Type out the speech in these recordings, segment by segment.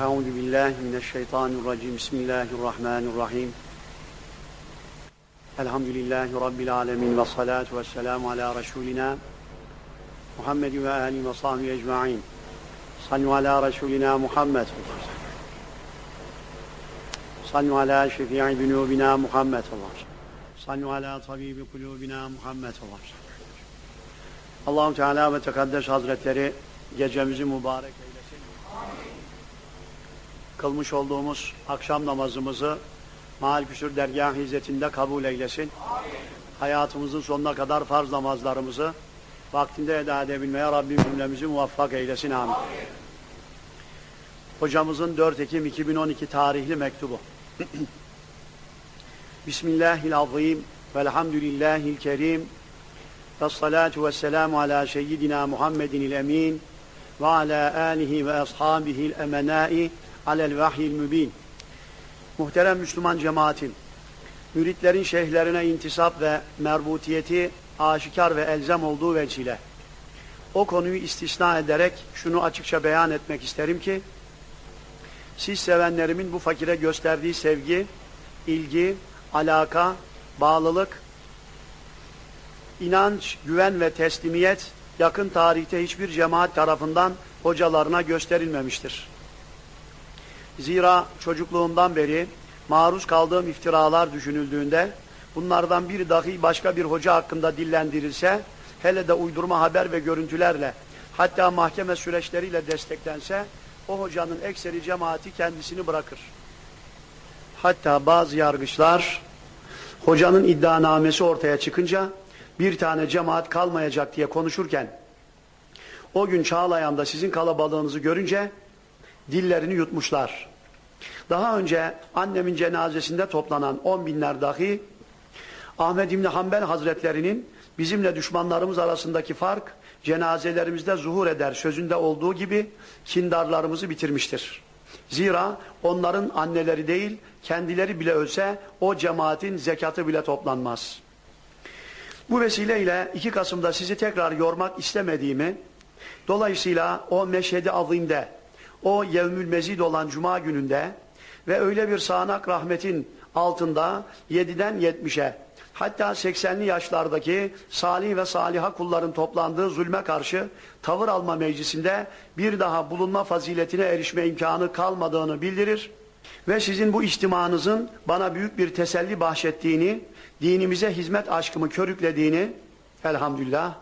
Euzu billahi mineşşeytanirracim. Bismillahirrahmanirrahim. Elhamdülillahi rabbil alamin ve salatu vesselamu ala resulina Muhammed ve ali ve sahbihi ecmaîn. Sallu ala resulina Muhammed. Sallu ala şefii zunubina Muhammed. Sallu ala tabibi kulubina Muhammed. Allahu Teala ve Tekaddes Hazretleri gecemizi mübarek eylesin. Kılmış olduğumuz akşam namazımızı Maal Küsür Dergah hizmetinde kabul eylesin. Hayatımızın sonuna kadar farz namazlarımızı vaktinde eda edebilmeye Rabbim cümlemizi muvaffak eylesin. Amin. Hocamızın 4 Ekim 2012 tarihli mektubu. Bismillahirrahmanirrahim. Velhamdülillahil kerim. Vessalatu vesselamu ala seyyidina Muhammedin emin ve ala alihi ve ashabihil emenai alel vahyil mübin. Muhterem Müslüman cemaatin, müritlerin şeyhlerine intisap ve merbutiyeti aşikar ve elzem olduğu veçile o konuyu istisna ederek şunu açıkça beyan etmek isterim ki siz sevenlerimin bu fakire gösterdiği sevgi, ilgi, alaka, bağlılık, inanç, güven ve teslimiyet yakın tarihte hiçbir cemaat tarafından hocalarına gösterilmemiştir. Zira çocukluğumdan beri maruz kaldığım iftiralar düşünüldüğünde bunlardan biri dahi başka bir hoca hakkında dillendirilse hele de uydurma haber ve görüntülerle hatta mahkeme süreçleriyle desteklense o hocanın ekseri cemaati kendisini bırakır. Hatta bazı yargıçlar hocanın iddianamesi ortaya çıkınca bir tane cemaat kalmayacak diye konuşurken o gün Çağlayan'da sizin kalabalığınızı görünce dillerini yutmuşlar. Daha önce annemin cenazesinde toplanan on binler dahi Ahmet İbni Hanbel Hazretlerinin bizimle düşmanlarımız arasındaki fark cenazelerimizde zuhur eder sözünde olduğu gibi kindarlarımızı bitirmiştir. Zira onların anneleri değil kendileri bile ölse o cemaatin zekatı bile toplanmaz. Bu vesileyle 2 Kasım'da sizi tekrar yormak istemediğimi, dolayısıyla o meşhedi azimde, o yevmül mezid olan cuma gününde ve öyle bir sağanak rahmetin altında 7'den 70'e hatta 80'li yaşlardaki salih ve saliha kulların toplandığı zulme karşı tavır alma meclisinde bir daha bulunma faziletine erişme imkanı kalmadığını bildirir ve sizin bu içtimanızın bana büyük bir teselli bahşettiğini, dinimize hizmet aşkımı körüklediğini, elhamdülillah,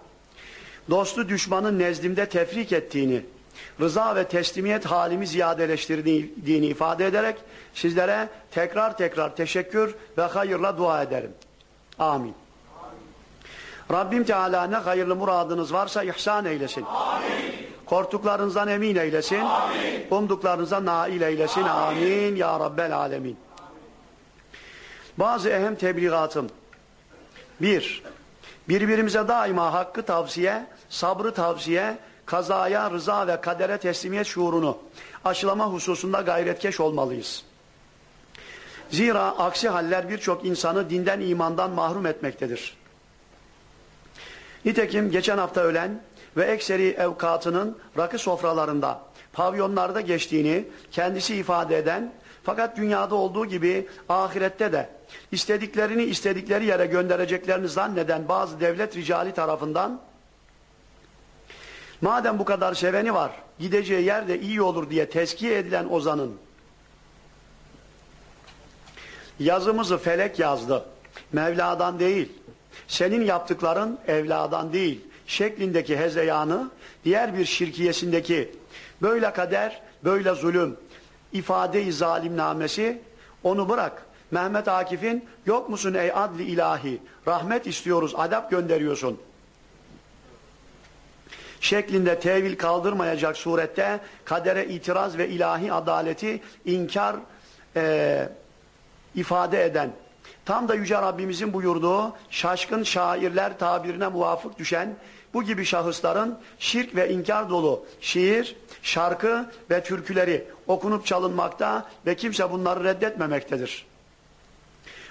dostu düşmanın nezdimde tefrik ettiğini, rıza ve teslimiyet halimi ziyadeleştirdiğini ifade ederek sizlere tekrar tekrar teşekkür ve hayırla dua ederim. Amin. Rabbim Teala ne hayırlı muradınız varsa ihsan eylesin. Amin. Korktuklarınızdan emin eylesin. Amin. Umduklarınıza nail eylesin. Amin. Amin. Ya Rabbel Alemin. Bazı ehem tebligatım. Bir, birbirimize daima hakkı tavsiye, sabrı tavsiye, kazaya, rıza ve kadere teslimiyet şuurunu aşılama hususunda gayretkeş olmalıyız. Zira aksi haller birçok insanı dinden imandan mahrum etmektedir. Nitekim geçen hafta ölen ve ekseri evkatının rakı sofralarında, pavyonlarda geçtiğini kendisi ifade eden fakat dünyada olduğu gibi ahirette de istediklerini istedikleri yere göndereceklerini zanneden bazı devlet ricali tarafından madem bu kadar seveni var gideceği yerde iyi olur diye tezkiye edilen Ozan'ın yazımızı felek yazdı. Mevla'dan değil. Senin yaptıkların evladan değil. Şeklindeki hezeyanı diğer bir şirkiyesindeki böyle kader, böyle zulüm, ifade-i zalimnamesi onu bırak. Mehmet Akif'in yok musun ey adli ilahi rahmet istiyoruz adap gönderiyorsun şeklinde tevil kaldırmayacak surette kadere itiraz ve ilahi adaleti inkar e, ifade eden tam da Yüce Rabbimizin buyurduğu şaşkın şairler tabirine muvafık düşen bu gibi şahısların şirk ve inkar dolu şiir, şarkı ve türküleri okunup çalınmakta ve kimse bunları reddetmemektedir.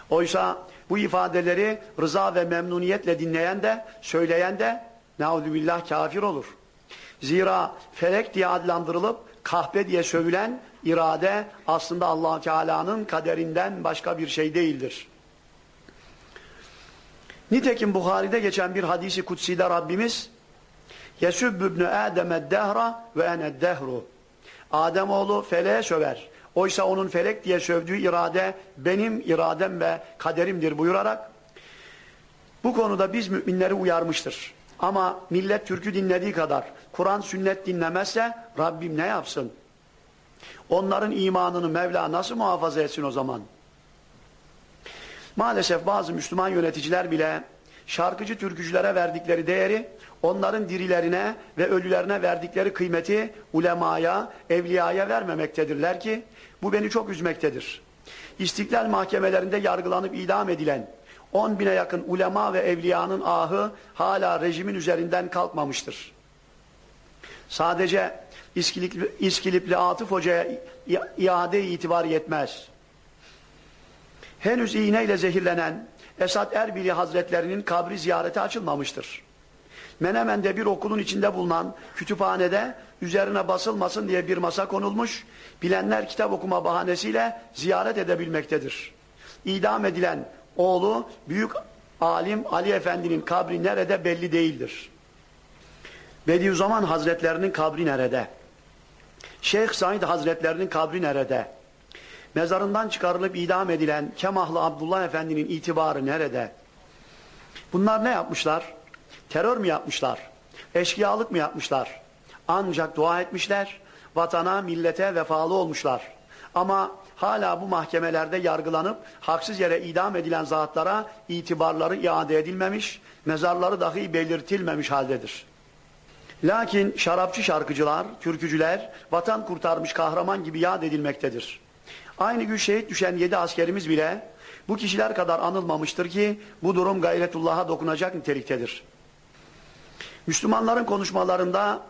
Oysa bu ifadeleri rıza ve memnuniyetle dinleyen de, söyleyen de neudübillah kafir olur. Zira felek diye adlandırılıp kahpe diye sövülen irade aslında allah Teala'nın kaderinden başka bir şey değildir. Nitekim Bukhari'de geçen bir hadisi kutsi'de Rabbimiz Yesübbü ibnü Adem'e dehra ve ene dehru Ademoğlu feleğe söver. Oysa onun felek diye sövdüğü irade benim iradem ve kaderimdir buyurarak bu konuda biz müminleri uyarmıştır. Ama millet türkü dinlediği kadar Kur'an sünnet dinlemezse Rabbim ne yapsın? Onların imanını Mevla nasıl muhafaza etsin o zaman? Maalesef bazı Müslüman yöneticiler bile şarkıcı türkücülere verdikleri değeri onların dirilerine ve ölülerine verdikleri kıymeti ulemaya, evliyaya vermemektedirler ki bu beni çok üzmektedir. İstiklal mahkemelerinde yargılanıp idam edilen 10 bine yakın ulema ve evliyanın ahı hala rejimin üzerinden kalkmamıştır. Sadece İskilipli, İskilipli Atıf Hoca'ya iade itibar yetmez. Henüz iğneyle zehirlenen Esat Erbili Hazretlerinin kabri ziyareti açılmamıştır. Menemen'de bir okulun içinde bulunan kütüphanede üzerine basılmasın diye bir masa konulmuş, bilenler kitap okuma bahanesiyle ziyaret edebilmektedir. İdam edilen oğlu büyük alim Ali Efendi'nin kabri nerede belli değildir. Bediüzzaman Hazretlerinin kabri nerede? Şeyh Said Hazretlerinin kabri nerede? Mezarından çıkarılıp idam edilen Kemahlı Abdullah Efendi'nin itibarı nerede? Bunlar ne yapmışlar? Terör mü yapmışlar? Eşkıyalık mı yapmışlar? Ancak dua etmişler, vatana, millete vefalı olmuşlar. Ama hala bu mahkemelerde yargılanıp haksız yere idam edilen zatlara itibarları iade edilmemiş, mezarları dahi belirtilmemiş haldedir. Lakin şarapçı şarkıcılar, türkücüler vatan kurtarmış kahraman gibi yad edilmektedir. Aynı gün şehit düşen yedi askerimiz bile bu kişiler kadar anılmamıştır ki bu durum gayretullah'a dokunacak niteliktedir. Müslümanların konuşmalarında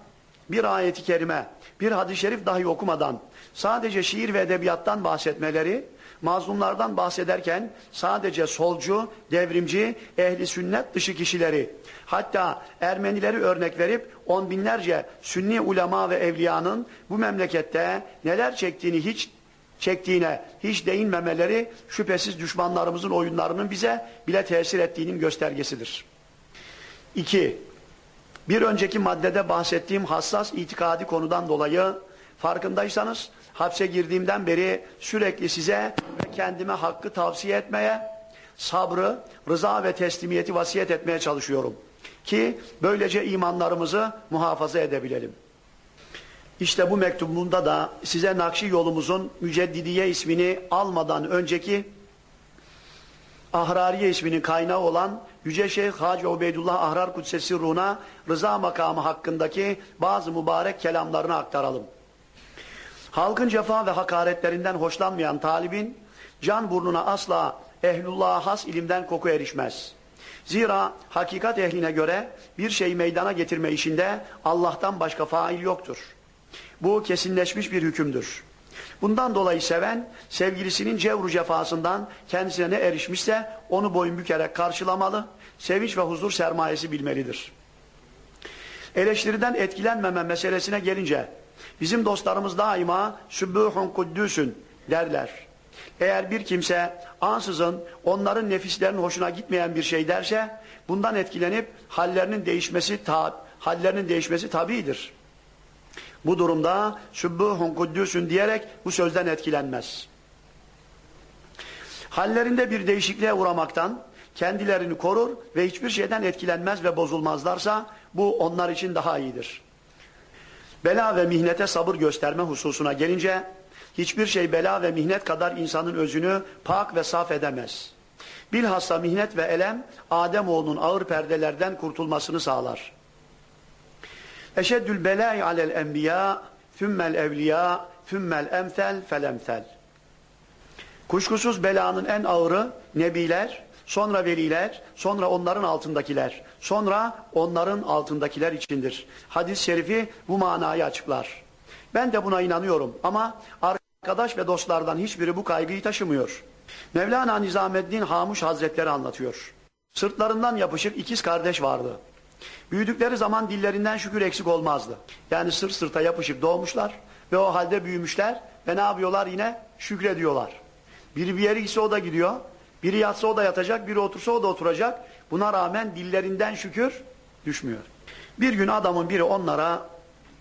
bir ayeti kerime, bir hadis-i şerif dahi okumadan sadece şiir ve edebiyattan bahsetmeleri, mazlumlardan bahsederken sadece solcu, devrimci, ehli sünnet dışı kişileri, hatta Ermenileri örnek verip on binlerce sünni ulema ve evliyanın bu memlekette neler çektiğini hiç çektiğine hiç değinmemeleri şüphesiz düşmanlarımızın oyunlarının bize bile tesir ettiğinin göstergesidir. 2. Bir önceki maddede bahsettiğim hassas itikadi konudan dolayı farkındaysanız hapse girdiğimden beri sürekli size ve kendime hakkı tavsiye etmeye, sabrı, rıza ve teslimiyeti vasiyet etmeye çalışıyorum. Ki böylece imanlarımızı muhafaza edebilelim. İşte bu mektubumda da size Nakşi yolumuzun Müceddidiye ismini almadan önceki Ahrariye isminin kaynağı olan Yüce Şeyh Hacı Ubeydullah Ahrar Kudsesi Ruh'una rıza makamı hakkındaki bazı mübarek kelamlarını aktaralım. Halkın cefa ve hakaretlerinden hoşlanmayan talibin can burnuna asla ehlullah'a has ilimden koku erişmez. Zira hakikat ehline göre bir şeyi meydana getirme işinde Allah'tan başka fail yoktur. Bu kesinleşmiş bir hükümdür. Bundan dolayı seven, sevgilisinin cevru cefasından kendisine ne erişmişse onu boyun bükerek karşılamalı, sevinç ve huzur sermayesi bilmelidir. Eleştiriden etkilenmeme meselesine gelince, bizim dostlarımız daima sübbuhun kuddüsün derler. Eğer bir kimse ansızın onların nefislerinin hoşuna gitmeyen bir şey derse, bundan etkilenip hallerinin değişmesi, ta, hallerinin değişmesi tabidir. Bu durumda Sübbuhun Kuddüsün diyerek bu sözden etkilenmez. Hallerinde bir değişikliğe uğramaktan kendilerini korur ve hiçbir şeyden etkilenmez ve bozulmazlarsa bu onlar için daha iyidir. Bela ve mihnete sabır gösterme hususuna gelince hiçbir şey bela ve mihnet kadar insanın özünü pak ve saf edemez. Bilhassa mihnet ve elem Ademoğlunun ağır perdelerden kurtulmasını sağlar. Eşeddül belâi alel enbiya, fümmel evliya, fümmel emsel felemsel. Kuşkusuz belanın en ağırı nebiler, sonra veliler, sonra onların altındakiler, sonra onların altındakiler içindir. Hadis-i şerifi bu manayı açıklar. Ben de buna inanıyorum ama arkadaş ve dostlardan hiçbiri bu kaygıyı taşımıyor. Mevlana Nizameddin Hamuş Hazretleri anlatıyor. Sırtlarından yapışık ikiz kardeş vardı. Büyüdükleri zaman dillerinden şükür eksik olmazdı. Yani sırt sırta yapışıp doğmuşlar. ve o halde büyümüşler ve ne yapıyorlar yine? Şükrediyorlar. Biri bir yere gitse o da gidiyor. Biri yatsa o da yatacak, biri otursa o da oturacak. Buna rağmen dillerinden şükür düşmüyor. Bir gün adamın biri onlara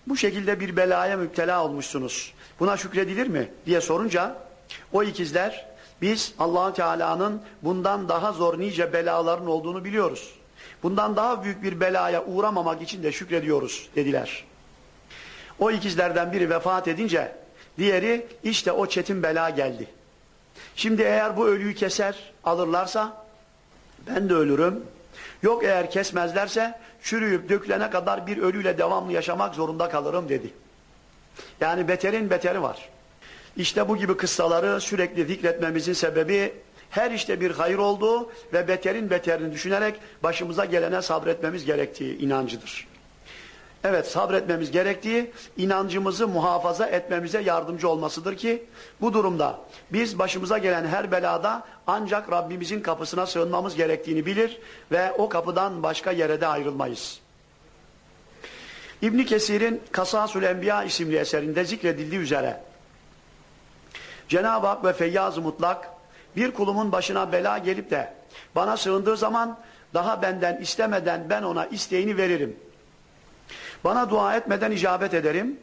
bu şekilde bir belaya müptela olmuşsunuz. Buna şükredilir mi diye sorunca o ikizler biz allah Teala'nın bundan daha zor nice belaların olduğunu biliyoruz. Bundan daha büyük bir belaya uğramamak için de şükrediyoruz dediler. O ikizlerden biri vefat edince diğeri işte o çetin bela geldi. Şimdi eğer bu ölüyü keser alırlarsa ben de ölürüm. Yok eğer kesmezlerse çürüyüp dökülene kadar bir ölüyle devamlı yaşamak zorunda kalırım dedi. Yani beterin beteri var. İşte bu gibi kıssaları sürekli zikretmemizin sebebi her işte bir hayır olduğu ve beterin beterini düşünerek başımıza gelene sabretmemiz gerektiği inancıdır. Evet sabretmemiz gerektiği inancımızı muhafaza etmemize yardımcı olmasıdır ki bu durumda biz başımıza gelen her belada ancak Rabbimizin kapısına sığınmamız gerektiğini bilir ve o kapıdan başka yere de ayrılmayız. İbni Kesir'in Kasasül Enbiya isimli eserinde zikredildiği üzere Cenab-ı Hak ve Feyyaz-ı Mutlak bir kulumun başına bela gelip de bana sığındığı zaman daha benden istemeden ben ona isteğini veririm. Bana dua etmeden icabet ederim.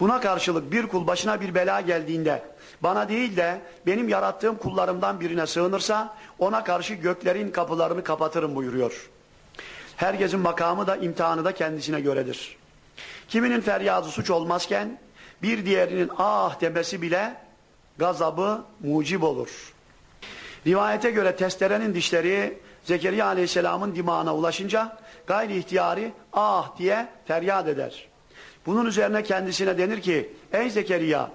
Buna karşılık bir kul başına bir bela geldiğinde bana değil de benim yarattığım kullarımdan birine sığınırsa ona karşı göklerin kapılarını kapatırım buyuruyor. Herkesin makamı da imtihanı da kendisine göredir. Kiminin feryadı suç olmazken bir diğerinin ah demesi bile gazabı mucib olur. Rivayete göre testerenin dişleri Zekeriya aleyhisselamın dimağına ulaşınca gayri ihtiyari ah diye feryat eder. Bunun üzerine kendisine denir ki ey Zekeriya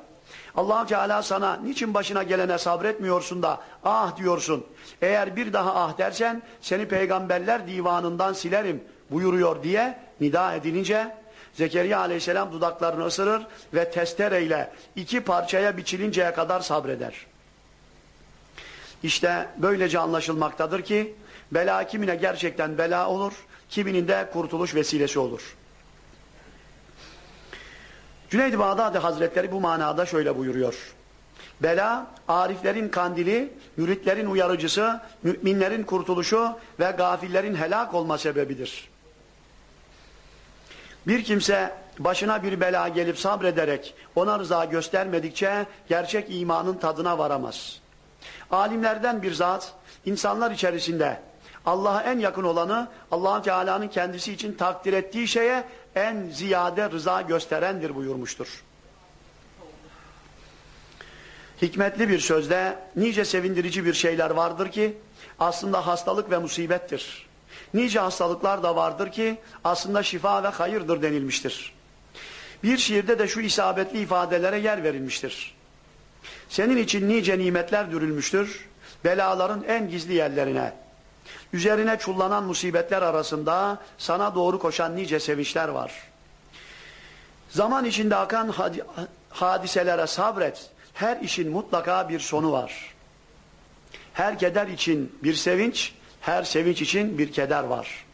allah Teala sana niçin başına gelene sabretmiyorsun da ah diyorsun. Eğer bir daha ah dersen seni peygamberler divanından silerim buyuruyor diye nida edilince Zekeriya aleyhisselam dudaklarını ısırır ve testereyle iki parçaya biçilinceye kadar sabreder. İşte böylece anlaşılmaktadır ki bela kimine gerçekten bela olur, kiminin de kurtuluş vesilesi olur. Cüneyd-i Bağdadi Hazretleri bu manada şöyle buyuruyor. Bela, ariflerin kandili, müritlerin uyarıcısı, müminlerin kurtuluşu ve gafillerin helak olma sebebidir. Bir kimse başına bir bela gelip sabrederek ona rıza göstermedikçe gerçek imanın tadına varamaz. Alimlerden bir zat insanlar içerisinde Allah'a en yakın olanı allah Teala'nın kendisi için takdir ettiği şeye en ziyade rıza gösterendir buyurmuştur. Hikmetli bir sözde nice sevindirici bir şeyler vardır ki aslında hastalık ve musibettir. Nice hastalıklar da vardır ki aslında şifa ve hayırdır denilmiştir. Bir şiirde de şu isabetli ifadelere yer verilmiştir. Senin için nice nimetler dürülmüştür, belaların en gizli yerlerine. Üzerine çullanan musibetler arasında sana doğru koşan nice sevinçler var. Zaman içinde akan hadiselere sabret. Her işin mutlaka bir sonu var. Her keder için bir sevinç, her sevinç için bir keder var.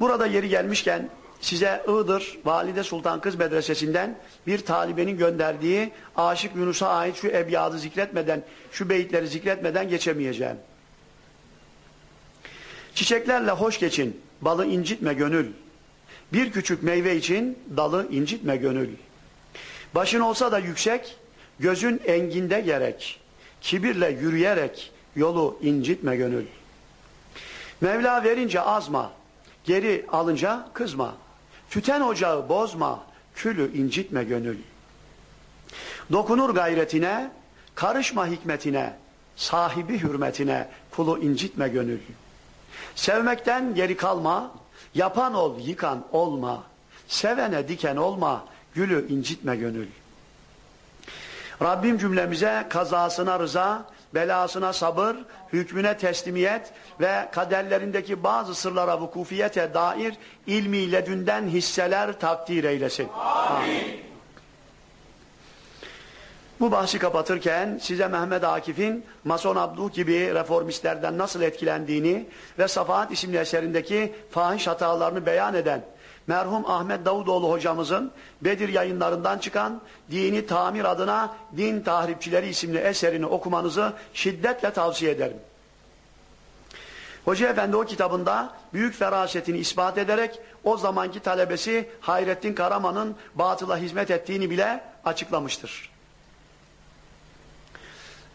Burada yeri gelmişken size Iğdır Valide Sultan Kız Medresesi'nden bir talibenin gönderdiği Aşık Yunus'a ait şu ebyadı zikretmeden, şu beyitleri zikretmeden geçemeyeceğim. Çiçeklerle hoş geçin, balı incitme gönül. Bir küçük meyve için dalı incitme gönül. Başın olsa da yüksek, gözün enginde gerek. Kibirle yürüyerek yolu incitme gönül. Mevla verince azma, geri alınca kızma. Tüten ocağı bozma, külü incitme gönül. Dokunur gayretine, karışma hikmetine, sahibi hürmetine, kulu incitme gönül. Sevmekten geri kalma, yapan ol, yıkan olma. Sevene diken olma, gülü incitme gönül. Rabbim cümlemize kazasına rıza, belasına sabır, hükmüne teslimiyet ve kaderlerindeki bazı sırlara vukufiyete dair ilmi ledünden hisseler takdir eylesin. Amin. Bu bahsi kapatırken size Mehmet Akif'in Mason Abduh gibi reformistlerden nasıl etkilendiğini ve Safahat isimli eserindeki fahiş hatalarını beyan eden merhum Ahmet Davutoğlu hocamızın Bedir yayınlarından çıkan Dini Tamir adına Din Tahripçileri isimli eserini okumanızı şiddetle tavsiye ederim. Hoca Efendi o kitabında büyük ferasetini ispat ederek o zamanki talebesi Hayrettin Karaman'ın batıla hizmet ettiğini bile açıklamıştır.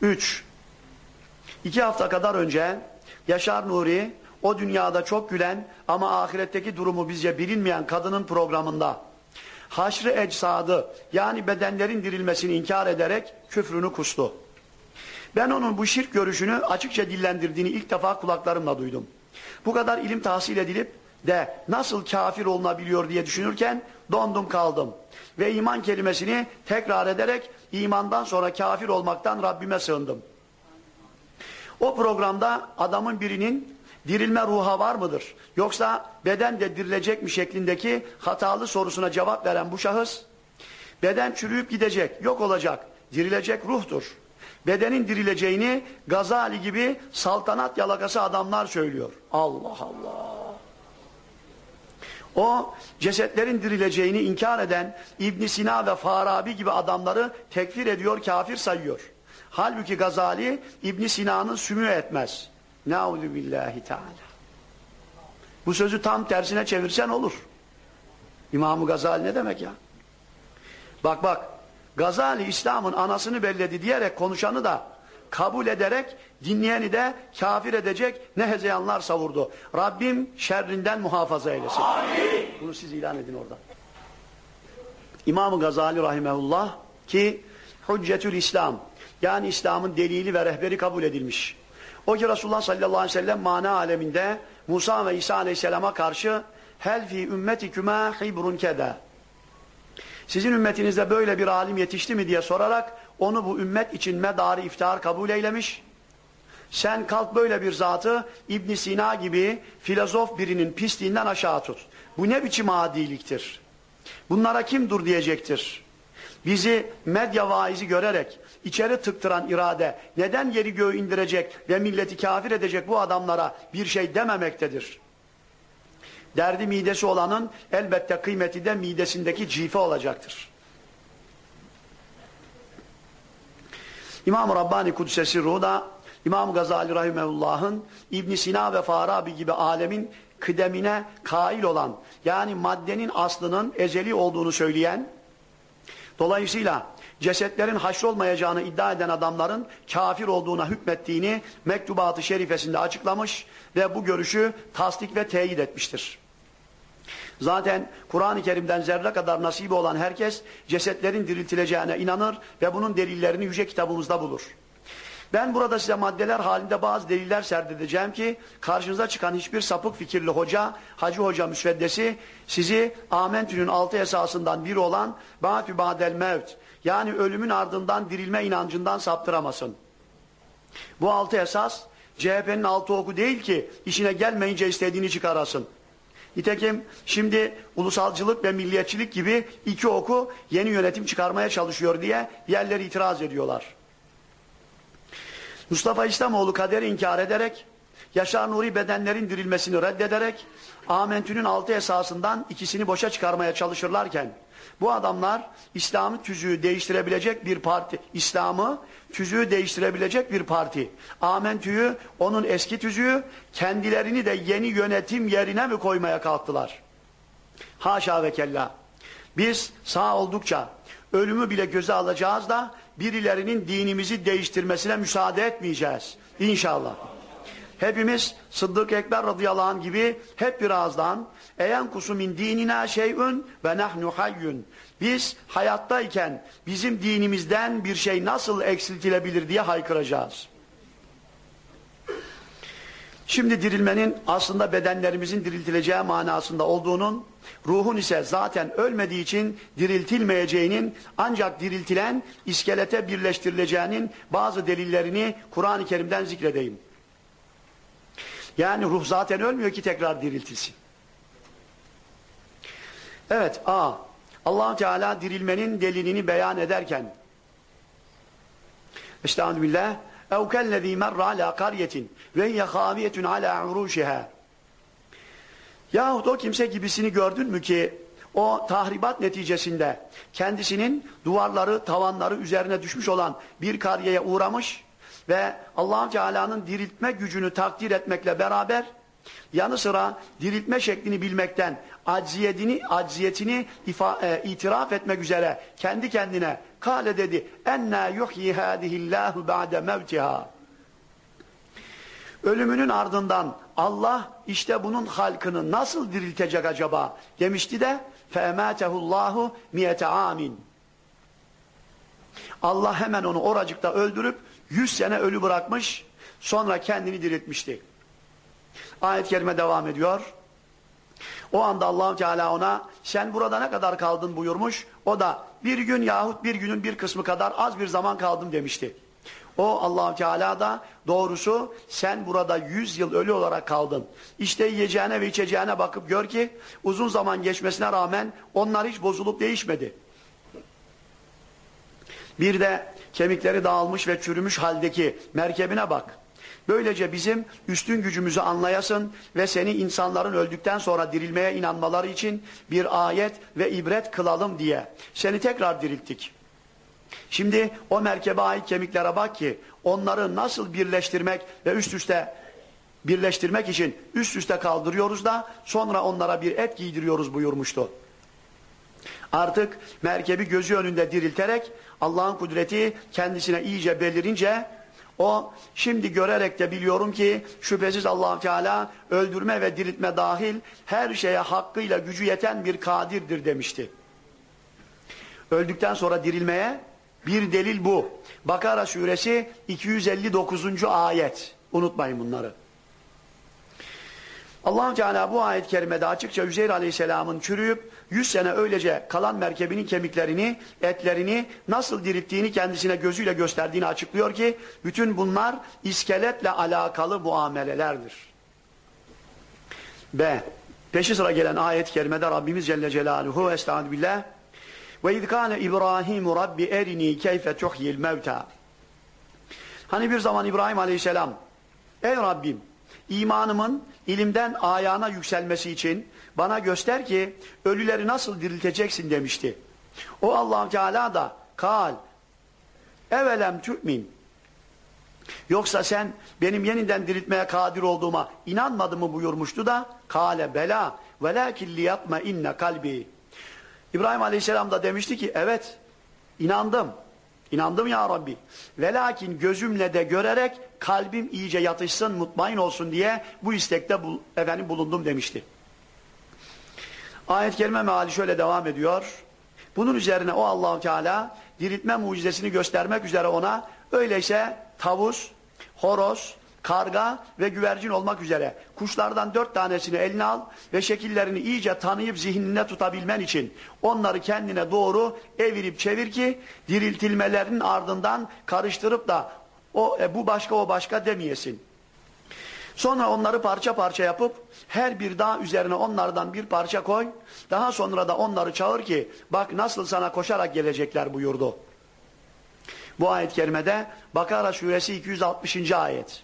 3. İki hafta kadar önce Yaşar Nuri o dünyada çok gülen ama ahiretteki durumu bizce bilinmeyen kadının programında haşrı ecsadı yani bedenlerin dirilmesini inkar ederek küfrünü kustu. Ben onun bu şirk görüşünü açıkça dillendirdiğini ilk defa kulaklarımla duydum. Bu kadar ilim tahsil edilip de nasıl kafir olunabiliyor diye düşünürken dondum kaldım. Ve iman kelimesini tekrar ederek imandan sonra kafir olmaktan Rabbime sığındım. O programda adamın birinin dirilme ruha var mıdır? Yoksa beden de dirilecek mi şeklindeki hatalı sorusuna cevap veren bu şahıs, beden çürüyüp gidecek, yok olacak, dirilecek ruhtur. Bedenin dirileceğini Gazali gibi saltanat yalakası adamlar söylüyor. Allah Allah. O cesetlerin dirileceğini inkar eden İbn Sina ve Farabi gibi adamları tekfir ediyor, kafir sayıyor. Halbuki Gazali İbn Sina'nın sümü etmez. Nauzu billahi teala. Bu sözü tam tersine çevirsen olur. İmam-ı Gazali ne demek ya? Bak bak. Gazali İslam'ın anasını belledi diyerek konuşanı da kabul ederek dinleyeni de kafir edecek ne hezeyanlar savurdu. Rabbim şerrinden muhafaza eylesin. Amin. Bunu siz ilan edin orada. İmam-ı Gazali Rahimehullah ki Hüccetül İslam yani İslam'ın delili ve rehberi kabul edilmiş. O ki Resulullah sallallahu aleyhi ve sellem mana aleminde Musa ve İsa aleyhisselama karşı hel fi ümmetiküme hibrun keda sizin ümmetinizde böyle bir alim yetişti mi diye sorarak onu bu ümmet için medarı iftihar kabul eylemiş. Sen kalk böyle bir zatı İbn Sina gibi filozof birinin pisliğinden aşağı tut. Bu ne biçim adiliktir? Bunlara kim dur diyecektir? Bizi medya vaizi görerek içeri tıktıran irade neden yeri göğü indirecek ve milleti kafir edecek bu adamlara bir şey dememektedir? Derdi midesi olanın elbette kıymeti de midesindeki cife olacaktır. İmam-ı Rabbani Kudsesi Ruh'da İmam Gazali Rahimehullah'ın İbn Sina ve Farabi gibi alemin kıdemine kail olan yani maddenin aslının ezeli olduğunu söyleyen dolayısıyla cesetlerin haşrolmayacağını iddia eden adamların kafir olduğuna hükmettiğini mektubatı şerifesinde açıklamış ve bu görüşü tasdik ve teyit etmiştir. Zaten Kur'an-ı Kerim'den zerre kadar nasibi olan herkes cesetlerin diriltileceğine inanır ve bunun delillerini yüce kitabımızda bulur. Ben burada size maddeler halinde bazı deliller serdedeceğim ki karşınıza çıkan hiçbir sapık fikirli hoca, hacı hoca müsveddesi sizi Amentü'nün altı esasından biri olan Ba'tü Ba'del Mevt yani ölümün ardından dirilme inancından saptıramasın. Bu altı esas CHP'nin altı oku değil ki işine gelmeyince istediğini çıkarasın. Nitekim şimdi ulusalcılık ve milliyetçilik gibi iki oku yeni yönetim çıkarmaya çalışıyor diye yerleri itiraz ediyorlar. Mustafa İslamoğlu kaderi inkar ederek, Yaşar Nuri bedenlerin dirilmesini reddederek, Amentü'nün altı esasından ikisini boşa çıkarmaya çalışırlarken, bu adamlar İslam'ı tüzüğü değiştirebilecek bir parti, İslam'ı tüzüğü değiştirebilecek bir parti. Amentü'yü onun eski tüzüğü kendilerini de yeni yönetim yerine mi koymaya kalktılar? Haşa ve kella. Biz sağ oldukça ölümü bile göze alacağız da birilerinin dinimizi değiştirmesine müsaade etmeyeceğiz. İnşallah. Hepimiz Sıddık Ekber radıyallahu anh gibi hep birazdan eyen kusumin dinina şeyün ve nahnu hayyun. Biz hayattayken bizim dinimizden bir şey nasıl eksiltilebilir diye haykıracağız. Şimdi dirilmenin aslında bedenlerimizin diriltileceği manasında olduğunun, ruhun ise zaten ölmediği için diriltilmeyeceğinin ancak diriltilen iskelete birleştirileceğinin bazı delillerini Kur'an-ı Kerim'den zikredeyim. Yani ruh zaten ölmüyor ki tekrar diriltilsin. Evet A. allah Teala dirilmenin delilini beyan ederken Estağfirullah kellezî merra ala karyetin ve hiye khâviyetun ala uruşiha Yahut o kimse gibisini gördün mü ki o tahribat neticesinde kendisinin duvarları, tavanları üzerine düşmüş olan bir kariyeye uğramış ve allah Teala'nın diriltme gücünü takdir etmekle beraber yanı sıra diriltme şeklini bilmekten acziyetini, acziyetini ifa, e, itiraf etmek üzere kendi kendine kale dedi enna yuhyi hadihillahu ba'de mevtiha ölümünün ardından Allah işte bunun halkını nasıl diriltecek acaba demişti de فَاَمَاتَهُ اللّٰهُ مِيَةَ amin. Allah hemen onu oracıkta öldürüp 100 sene ölü bırakmış sonra kendini diriltmişti. Ayet-i kerime devam ediyor. O anda allah Teala ona sen burada ne kadar kaldın buyurmuş. O da bir gün yahut bir günün bir kısmı kadar az bir zaman kaldım demişti. O allah Teala da doğrusu sen burada yüz yıl ölü olarak kaldın. İşte yiyeceğine ve içeceğine bakıp gör ki uzun zaman geçmesine rağmen onlar hiç bozulup değişmedi. Bir de kemikleri dağılmış ve çürümüş haldeki merkebine bak. Böylece bizim üstün gücümüzü anlayasın ve seni insanların öldükten sonra dirilmeye inanmaları için bir ayet ve ibret kılalım diye seni tekrar dirilttik. Şimdi o merkebe ait kemiklere bak ki onları nasıl birleştirmek ve üst üste birleştirmek için üst üste kaldırıyoruz da sonra onlara bir et giydiriyoruz buyurmuştu. Artık merkebi gözü önünde dirilterek Allah'ın kudreti kendisine iyice belirince o şimdi görerek de biliyorum ki şüphesiz allah Teala öldürme ve diriltme dahil her şeye hakkıyla gücü yeten bir kadirdir demişti. Öldükten sonra dirilmeye bir delil bu. Bakara suresi 259. ayet. Unutmayın bunları. allah Teala bu ayet-i kerimede açıkça Üzeyr Aleyhisselam'ın çürüyüp 100 sene öylece kalan merkebinin kemiklerini, etlerini nasıl dirittiğini kendisine gözüyle gösterdiğini açıklıyor ki bütün bunlar iskeletle alakalı muamelelerdir. B. Peşi sıra gelen ayet-i kerimede Rabbimiz Celle Celaluhu Estaizu Billah ve iz kâne İbrahim Rabbi erini keyfe tuhyil mevta. Hani bir zaman İbrahim Aleyhisselam Ey Rabbim imanımın ilimden ayağına yükselmesi için bana göster ki ölüleri nasıl dirilteceksin demişti. O allah Teala da kal evelem tü'min yoksa sen benim yeniden diriltmeye kadir olduğuma inanmadın mı buyurmuştu da kale bela velakin liyatma inne kalbi İbrahim Aleyhisselam da demişti ki evet inandım. İnandım ya Rabbi. Ve lakin gözümle de görerek kalbim iyice yatışsın, mutmain olsun diye bu istekte bul efendim bulundum demişti. Ayet-i kerime meali şöyle devam ediyor. Bunun üzerine o Allahu Teala diriltme mucizesini göstermek üzere ona öyleyse tavus, horoz, karga ve güvercin olmak üzere kuşlardan dört tanesini eline al ve şekillerini iyice tanıyıp zihninde tutabilmen için onları kendine doğru evirip çevir ki diriltilmelerinin ardından karıştırıp da o e, bu başka o başka demeyesin. Sonra onları parça parça yapıp her bir dağ üzerine onlardan bir parça koy. Daha sonra da onları çağır ki bak nasıl sana koşarak gelecekler buyurdu. Bu ayet-i kerimede Bakara suresi 260. ayet.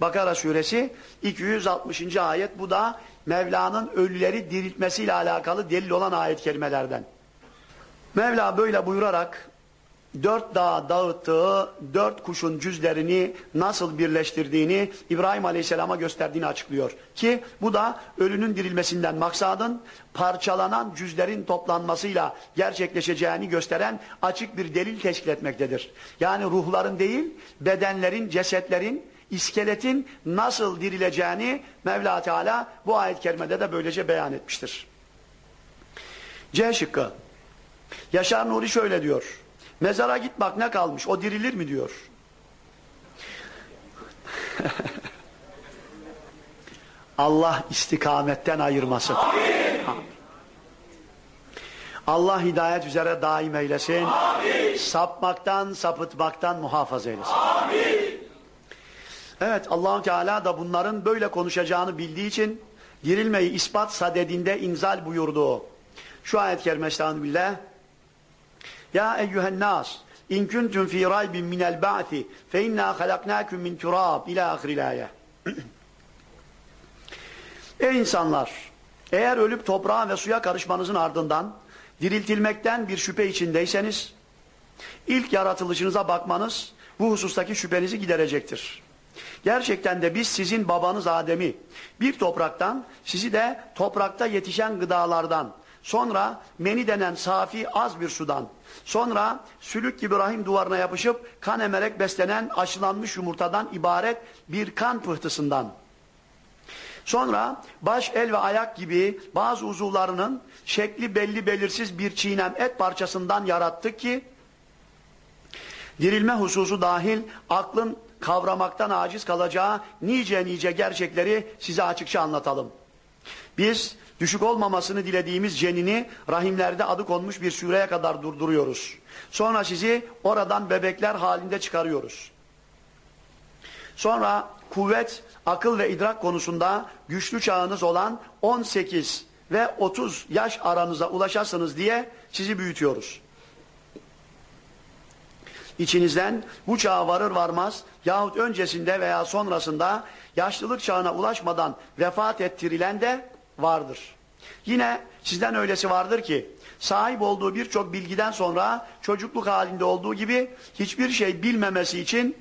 Bakara suresi 260. ayet bu da Mevla'nın ölüleri diriltmesiyle alakalı delil olan ayet kelimelerden. Mevla böyle buyurarak dört dağa dağıttığı dört kuşun cüzlerini nasıl birleştirdiğini İbrahim Aleyhisselam'a gösterdiğini açıklıyor. Ki bu da ölünün dirilmesinden maksadın parçalanan cüzlerin toplanmasıyla gerçekleşeceğini gösteren açık bir delil teşkil etmektedir. Yani ruhların değil bedenlerin, cesetlerin iskeletin nasıl dirileceğini Mevla Teala bu ayet-i kerimede de böylece beyan etmiştir. C şıkkı. Yaşar Nuri şöyle diyor. Mezara git bak ne kalmış o dirilir mi diyor. Allah istikametten ayırmasın. Amin. Allah hidayet üzere daim eylesin. Amin. Sapmaktan, sapıtmaktan muhafaza eylesin. Amin. Evet allah Teala da bunların böyle konuşacağını bildiği için dirilmeyi ispat sadedinde inzal buyurdu. Şu ayet-i kerime billah. Ya eyyühen nas in kuntum fi raybin minel ba'thi fe inna halaknakum min turab ila ahiril. Ey insanlar Eğer ölüp toprağa ve suya karışmanızın ardından diriltilmekten bir şüphe içindeyseniz, ilk yaratılışınıza bakmanız bu husustaki şüphenizi giderecektir. Gerçekten de biz sizin babanız Adem'i bir topraktan, sizi de toprakta yetişen gıdalardan, sonra meni denen safi az bir sudan, sonra sülük gibi rahim duvarına yapışıp kan emerek beslenen aşılanmış yumurtadan ibaret bir kan pıhtısından, Sonra baş, el ve ayak gibi bazı uzuvlarının şekli belli belirsiz bir çiğnem et parçasından yarattık ki dirilme hususu dahil aklın kavramaktan aciz kalacağı nice nice gerçekleri size açıkça anlatalım. Biz düşük olmamasını dilediğimiz cenini rahimlerde adı konmuş bir süreye kadar durduruyoruz. Sonra sizi oradan bebekler halinde çıkarıyoruz. Sonra kuvvet, akıl ve idrak konusunda güçlü çağınız olan 18 ve 30 yaş aranıza ulaşasınız diye sizi büyütüyoruz. İçinizden bu çağa varır varmaz yahut öncesinde veya sonrasında yaşlılık çağına ulaşmadan vefat ettirilen de vardır. Yine sizden öylesi vardır ki sahip olduğu birçok bilgiden sonra çocukluk halinde olduğu gibi hiçbir şey bilmemesi için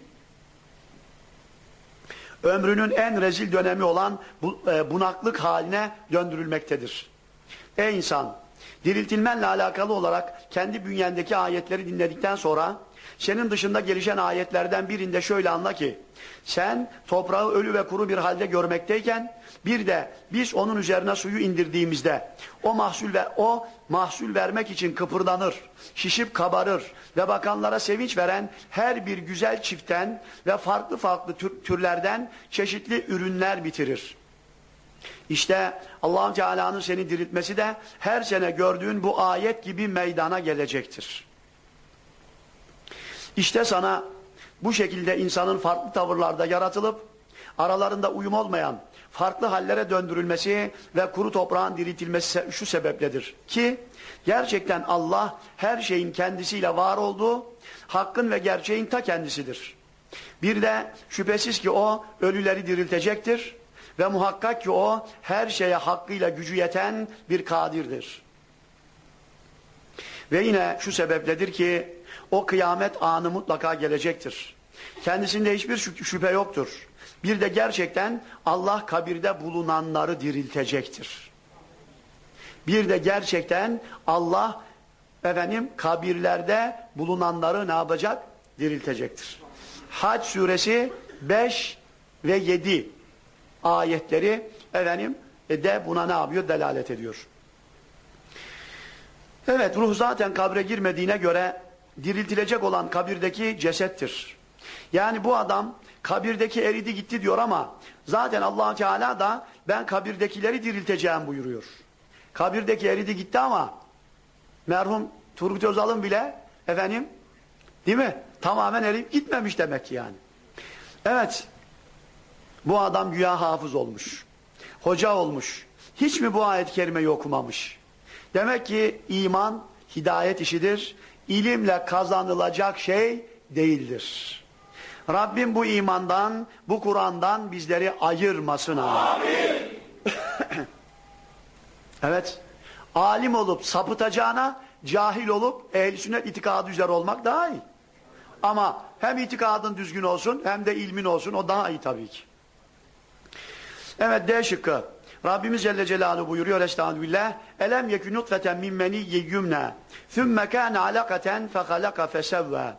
ömrünün en rezil dönemi olan e, bunaklık haline döndürülmektedir. Ey insan! Diriltilmenle alakalı olarak kendi bünyendeki ayetleri dinledikten sonra senin dışında gelişen ayetlerden birinde şöyle anla ki sen toprağı ölü ve kuru bir halde görmekteyken bir de biz onun üzerine suyu indirdiğimizde o mahsul ve o mahsul vermek için kıpırdanır, şişip kabarır ve bakanlara sevinç veren her bir güzel çiften ve farklı farklı tür, türlerden çeşitli ürünler bitirir. İşte allah Teala'nın seni diriltmesi de her sene gördüğün bu ayet gibi meydana gelecektir. İşte sana bu şekilde insanın farklı tavırlarda yaratılıp aralarında uyum olmayan farklı hallere döndürülmesi ve kuru toprağın diriltilmesi şu sebepledir ki gerçekten Allah her şeyin kendisiyle var olduğu hakkın ve gerçeğin ta kendisidir. Bir de şüphesiz ki o ölüleri diriltecektir ve muhakkak ki o her şeye hakkıyla gücü yeten bir kadirdir. Ve yine şu sebepledir ki o kıyamet anı mutlaka gelecektir. Kendisinde hiçbir şüphe yoktur. Bir de gerçekten Allah kabirde bulunanları diriltecektir. Bir de gerçekten Allah efendim kabirlerde bulunanları ne yapacak? Diriltecektir. Hac suresi 5 ve 7 ayetleri efendim e, de buna ne yapıyor? Delalet ediyor. Evet ruh zaten kabre girmediğine göre diriltilecek olan kabirdeki cesettir. Yani bu adam kabirdeki eridi gitti diyor ama zaten allah Teala da ben kabirdekileri dirilteceğim buyuruyor. Kabirdeki eridi gitti ama merhum Turgut Özal'ın bile efendim değil mi? Tamamen eriyip gitmemiş demek yani. Evet bu adam güya hafız olmuş. Hoca olmuş. Hiç mi bu ayet-i kerimeyi okumamış? Demek ki iman hidayet işidir. İlimle kazanılacak şey değildir. Rabbim bu imandan, bu Kur'an'dan bizleri ayırmasın. Amin. evet. Alim olup sapıtacağına cahil olup ehl sünnet itikadı üzere olmak daha iyi. Ama hem itikadın düzgün olsun hem de ilmin olsun o daha iyi tabii ki. Evet D şıkkı. Rabbimiz Celle Celaluhu buyuruyor Estağfirullah. Elem yekun nutfeten min meniyye yumna. Thumme kâne alakaten fehalaka fesevve.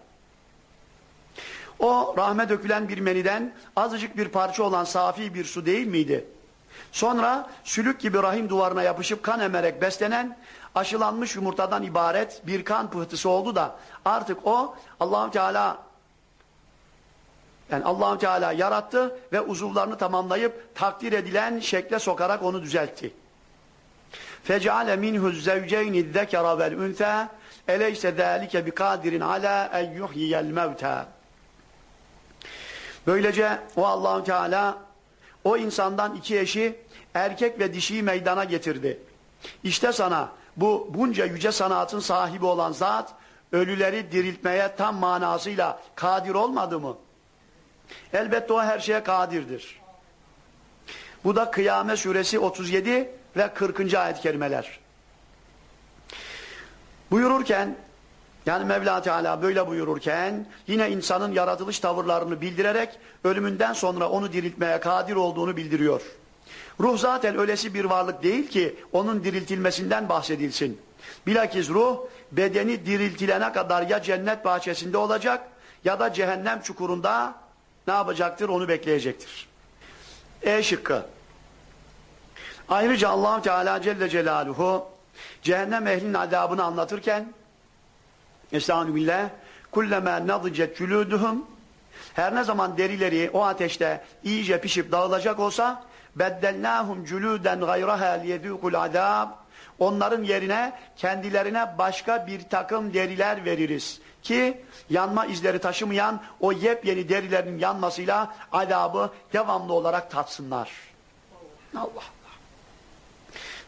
O rahme dökülen bir meniden azıcık bir parça olan safi bir su değil miydi? Sonra sülük gibi rahim duvarına yapışıp kan emerek beslenen aşılanmış yumurtadan ibaret bir kan pıhtısı oldu da artık o Allahu Teala yani Allahu Teala yarattı ve uzuvlarını tamamlayıp takdir edilen şekle sokarak onu düzeltti. Fecale minhu zevceyn zekara vel unsa eleyse zalike bikadirin ala en yuhyiyel mevta. Böylece o Allahu Teala o insandan iki eşi erkek ve dişiyi meydana getirdi. İşte sana bu bunca yüce sanatın sahibi olan zat ölüleri diriltmeye tam manasıyla kadir olmadı mı? Elbette o her şeye kadirdir. Bu da Kıyamet suresi 37 ve 40. ayet-i kerimeler. Buyururken yani Mevla Teala böyle buyururken yine insanın yaratılış tavırlarını bildirerek ölümünden sonra onu diriltmeye kadir olduğunu bildiriyor. Ruh zaten ölesi bir varlık değil ki onun diriltilmesinden bahsedilsin. Bilakis ruh bedeni diriltilene kadar ya cennet bahçesinde olacak ya da cehennem çukurunda ne yapacaktır onu bekleyecektir. E şıkkı. Ayrıca allah Teala Celle Celaluhu cehennem ehlinin adabını anlatırken Estağfirullah kullemâ nadicet cülûduhum her ne zaman derileri o ateşte iyice pişip dağılacak olsa beddellâhum cülûden gayrahâ liyedûkul adâb onların yerine kendilerine başka bir takım deriler veririz ki yanma izleri taşımayan o yepyeni derilerin yanmasıyla adabı devamlı olarak tatsınlar. Allah Allah.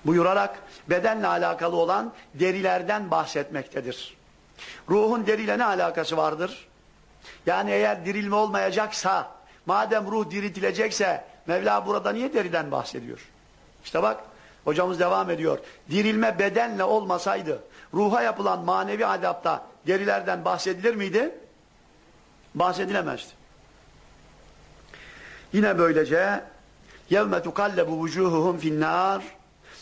Buyurarak bedenle alakalı olan derilerden bahsetmektedir. Ruhun deriyle ne alakası vardır? Yani eğer dirilme olmayacaksa, madem ruh diriltilecekse, Mevla burada niye deriden bahsediyor? İşte bak, hocamız devam ediyor. Dirilme bedenle olmasaydı, ruha yapılan manevi adapta derilerden bahsedilir miydi? Bahsedilemezdi. Yine böylece يَوْمَ تُقَلَّبُ وُجُوهُهُمْ فِي النَّارِ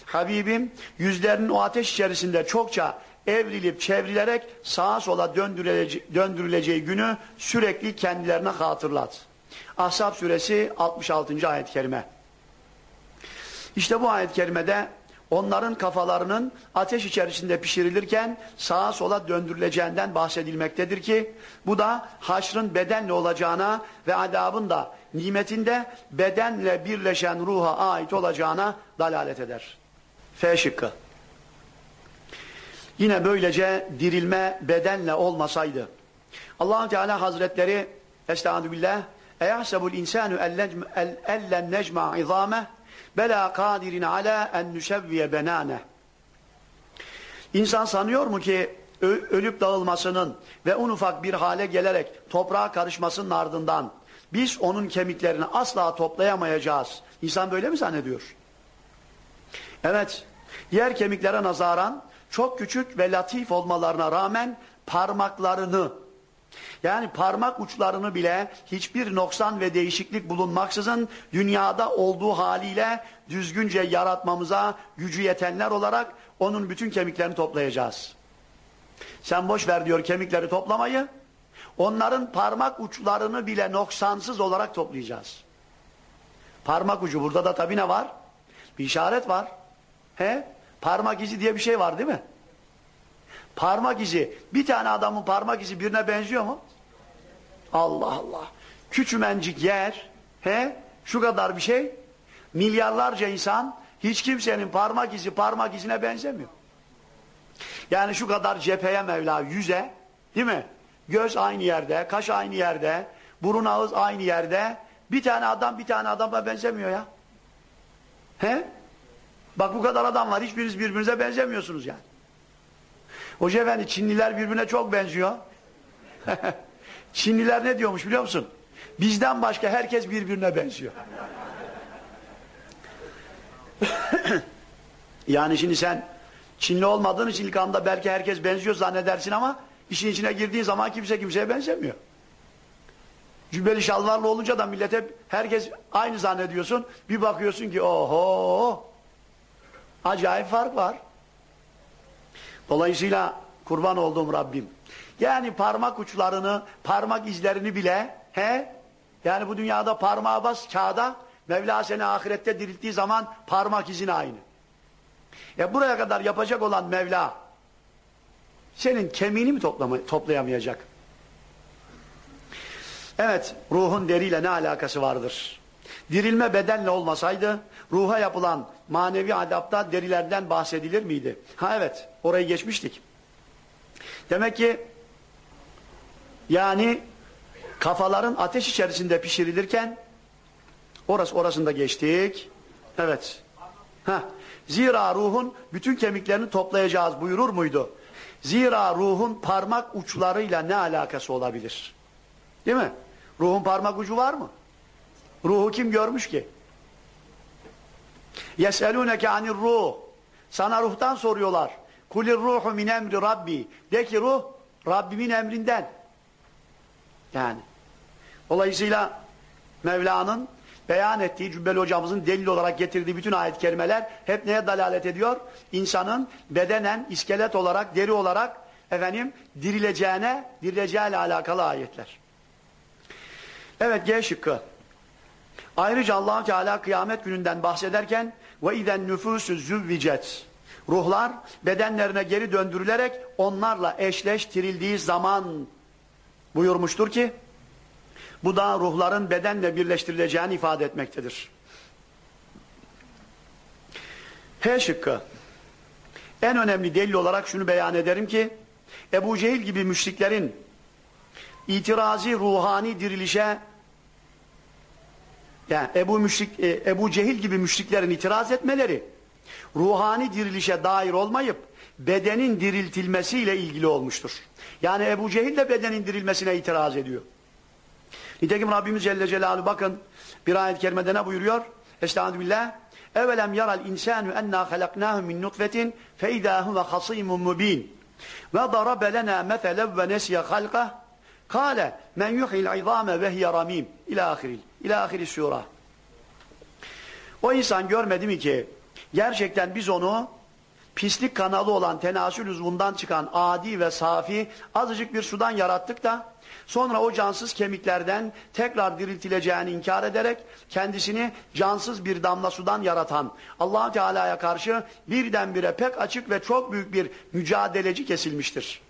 Habibim yüzlerinin o ateş içerisinde çokça evrilip çevrilerek sağa sola döndürülece döndürüleceği günü sürekli kendilerine hatırlat. Ahzab suresi 66. ayet-i kerime. İşte bu ayet-i kerimede onların kafalarının ateş içerisinde pişirilirken sağa sola döndürüleceğinden bahsedilmektedir ki bu da haşrın bedenle olacağına ve adabın da nimetinde bedenle birleşen ruha ait olacağına dalalet eder. F şıkkı. Yine böylece dirilme bedenle olmasaydı. allah Teala Hazretleri Estağfirullah Eyahsebul insanu ellen necma izame bela kadirin ala en nüşevviye benane İnsan sanıyor mu ki ölüp dağılmasının ve un ufak bir hale gelerek toprağa karışmasının ardından biz onun kemiklerini asla toplayamayacağız. İnsan böyle mi zannediyor? Evet, diğer kemiklere nazaran çok küçük ve latif olmalarına rağmen parmaklarını yani parmak uçlarını bile hiçbir noksan ve değişiklik bulunmaksızın dünyada olduğu haliyle düzgünce yaratmamıza gücü yetenler olarak onun bütün kemiklerini toplayacağız. Sen boş ver diyor kemikleri toplamayı. Onların parmak uçlarını bile noksansız olarak toplayacağız. Parmak ucu burada da tabi ne var? Bir işaret var. He? Parmak izi diye bir şey var değil mi? Parmak izi. Bir tane adamın parmak izi birine benziyor mu? Allah Allah. Küçümencik yer. He? Şu kadar bir şey. Milyarlarca insan hiç kimsenin parmak izi parmak izine benzemiyor. Yani şu kadar cepheye Mevla yüze değil mi? Göz aynı yerde, kaş aynı yerde, burun ağız aynı yerde. Bir tane adam bir tane adama benzemiyor ya. He? Bak bu kadar adam var. Hiçbiriniz birbirinize benzemiyorsunuz yani. Hoca efendi Çinliler birbirine çok benziyor. Çinliler ne diyormuş biliyor musun? Bizden başka herkes birbirine benziyor. yani şimdi sen Çinli olmadığın için ilk anda belki herkes benziyor zannedersin ama işin içine girdiğin zaman kimse kimseye benzemiyor. Cübbeli şalvarlı olunca da millet hep herkes aynı zannediyorsun. Bir bakıyorsun ki oho acayip fark var. Dolayısıyla kurban olduğum Rabbim. Yani parmak uçlarını, parmak izlerini bile he? Yani bu dünyada parmağı bas kağıda Mevla seni ahirette dirilttiği zaman parmak izin aynı. Ya buraya kadar yapacak olan Mevla senin kemiğini mi toplama, toplayamayacak? Evet, ruhun deriyle ne alakası vardır? Dirilme bedenle olmasaydı ruha yapılan manevi adapta derilerden bahsedilir miydi? Ha evet, orayı geçmiştik. Demek ki yani kafaların ateş içerisinde pişirilirken orası orasında geçtik. Evet. Ha. Zira ruhun bütün kemiklerini toplayacağız buyurur muydu? Zira ruhun parmak uçlarıyla ne alakası olabilir? Değil mi? Ruhun parmak ucu var mı? Ruhu kim görmüş ki? Yeselûneke anir ruh. Sana ruhtan soruyorlar. Kulir ruhu min emri Rabbi. De ki ruh Rabbimin emrinden. Yani. Dolayısıyla Mevla'nın beyan ettiği Cübbeli hocamızın delil olarak getirdiği bütün ayet-i kerimeler hep neye dalalet ediyor? İnsanın bedenen, iskelet olarak, deri olarak efendim dirileceğine, dirileceğiyle alakalı ayetler. Evet G şıkkı. Ayrıca allah Teala kıyamet gününden bahsederken ve iden nüfusu züvvicet ruhlar bedenlerine geri döndürülerek onlarla eşleştirildiği zaman buyurmuştur ki bu da ruhların bedenle birleştirileceğini ifade etmektedir. H şıkkı. En önemli delil olarak şunu beyan ederim ki Ebu Cehil gibi müşriklerin itirazi ruhani dirilişe yani Ebu, müşrik, e, Ebu Cehil gibi müşriklerin itiraz etmeleri ruhani dirilişe dair olmayıp bedenin diriltilmesiyle ilgili olmuştur. Yani Ebu Cehil de bedenin dirilmesine itiraz ediyor. Nitekim Rabbimiz Celle Celaluhu bakın bir ayet-i kerimede ne buyuruyor? Estaizu billah. Evelem yaral insanu enna halaknahu min nutfetin fe idâ huve hasimun mubin. Ve darabe lena meselen ve nesye halkah. Kale men yuhil izame ve hiye ramim. İlâ ahiril. İlâ ahiri sura. O insan görmedi mi ki gerçekten biz onu pislik kanalı olan tenasül uzvundan çıkan adi ve safi azıcık bir sudan yarattık da Sonra o cansız kemiklerden tekrar diriltileceğini inkar ederek kendisini cansız bir damla sudan yaratan allah Teala'ya karşı birdenbire pek açık ve çok büyük bir mücadeleci kesilmiştir.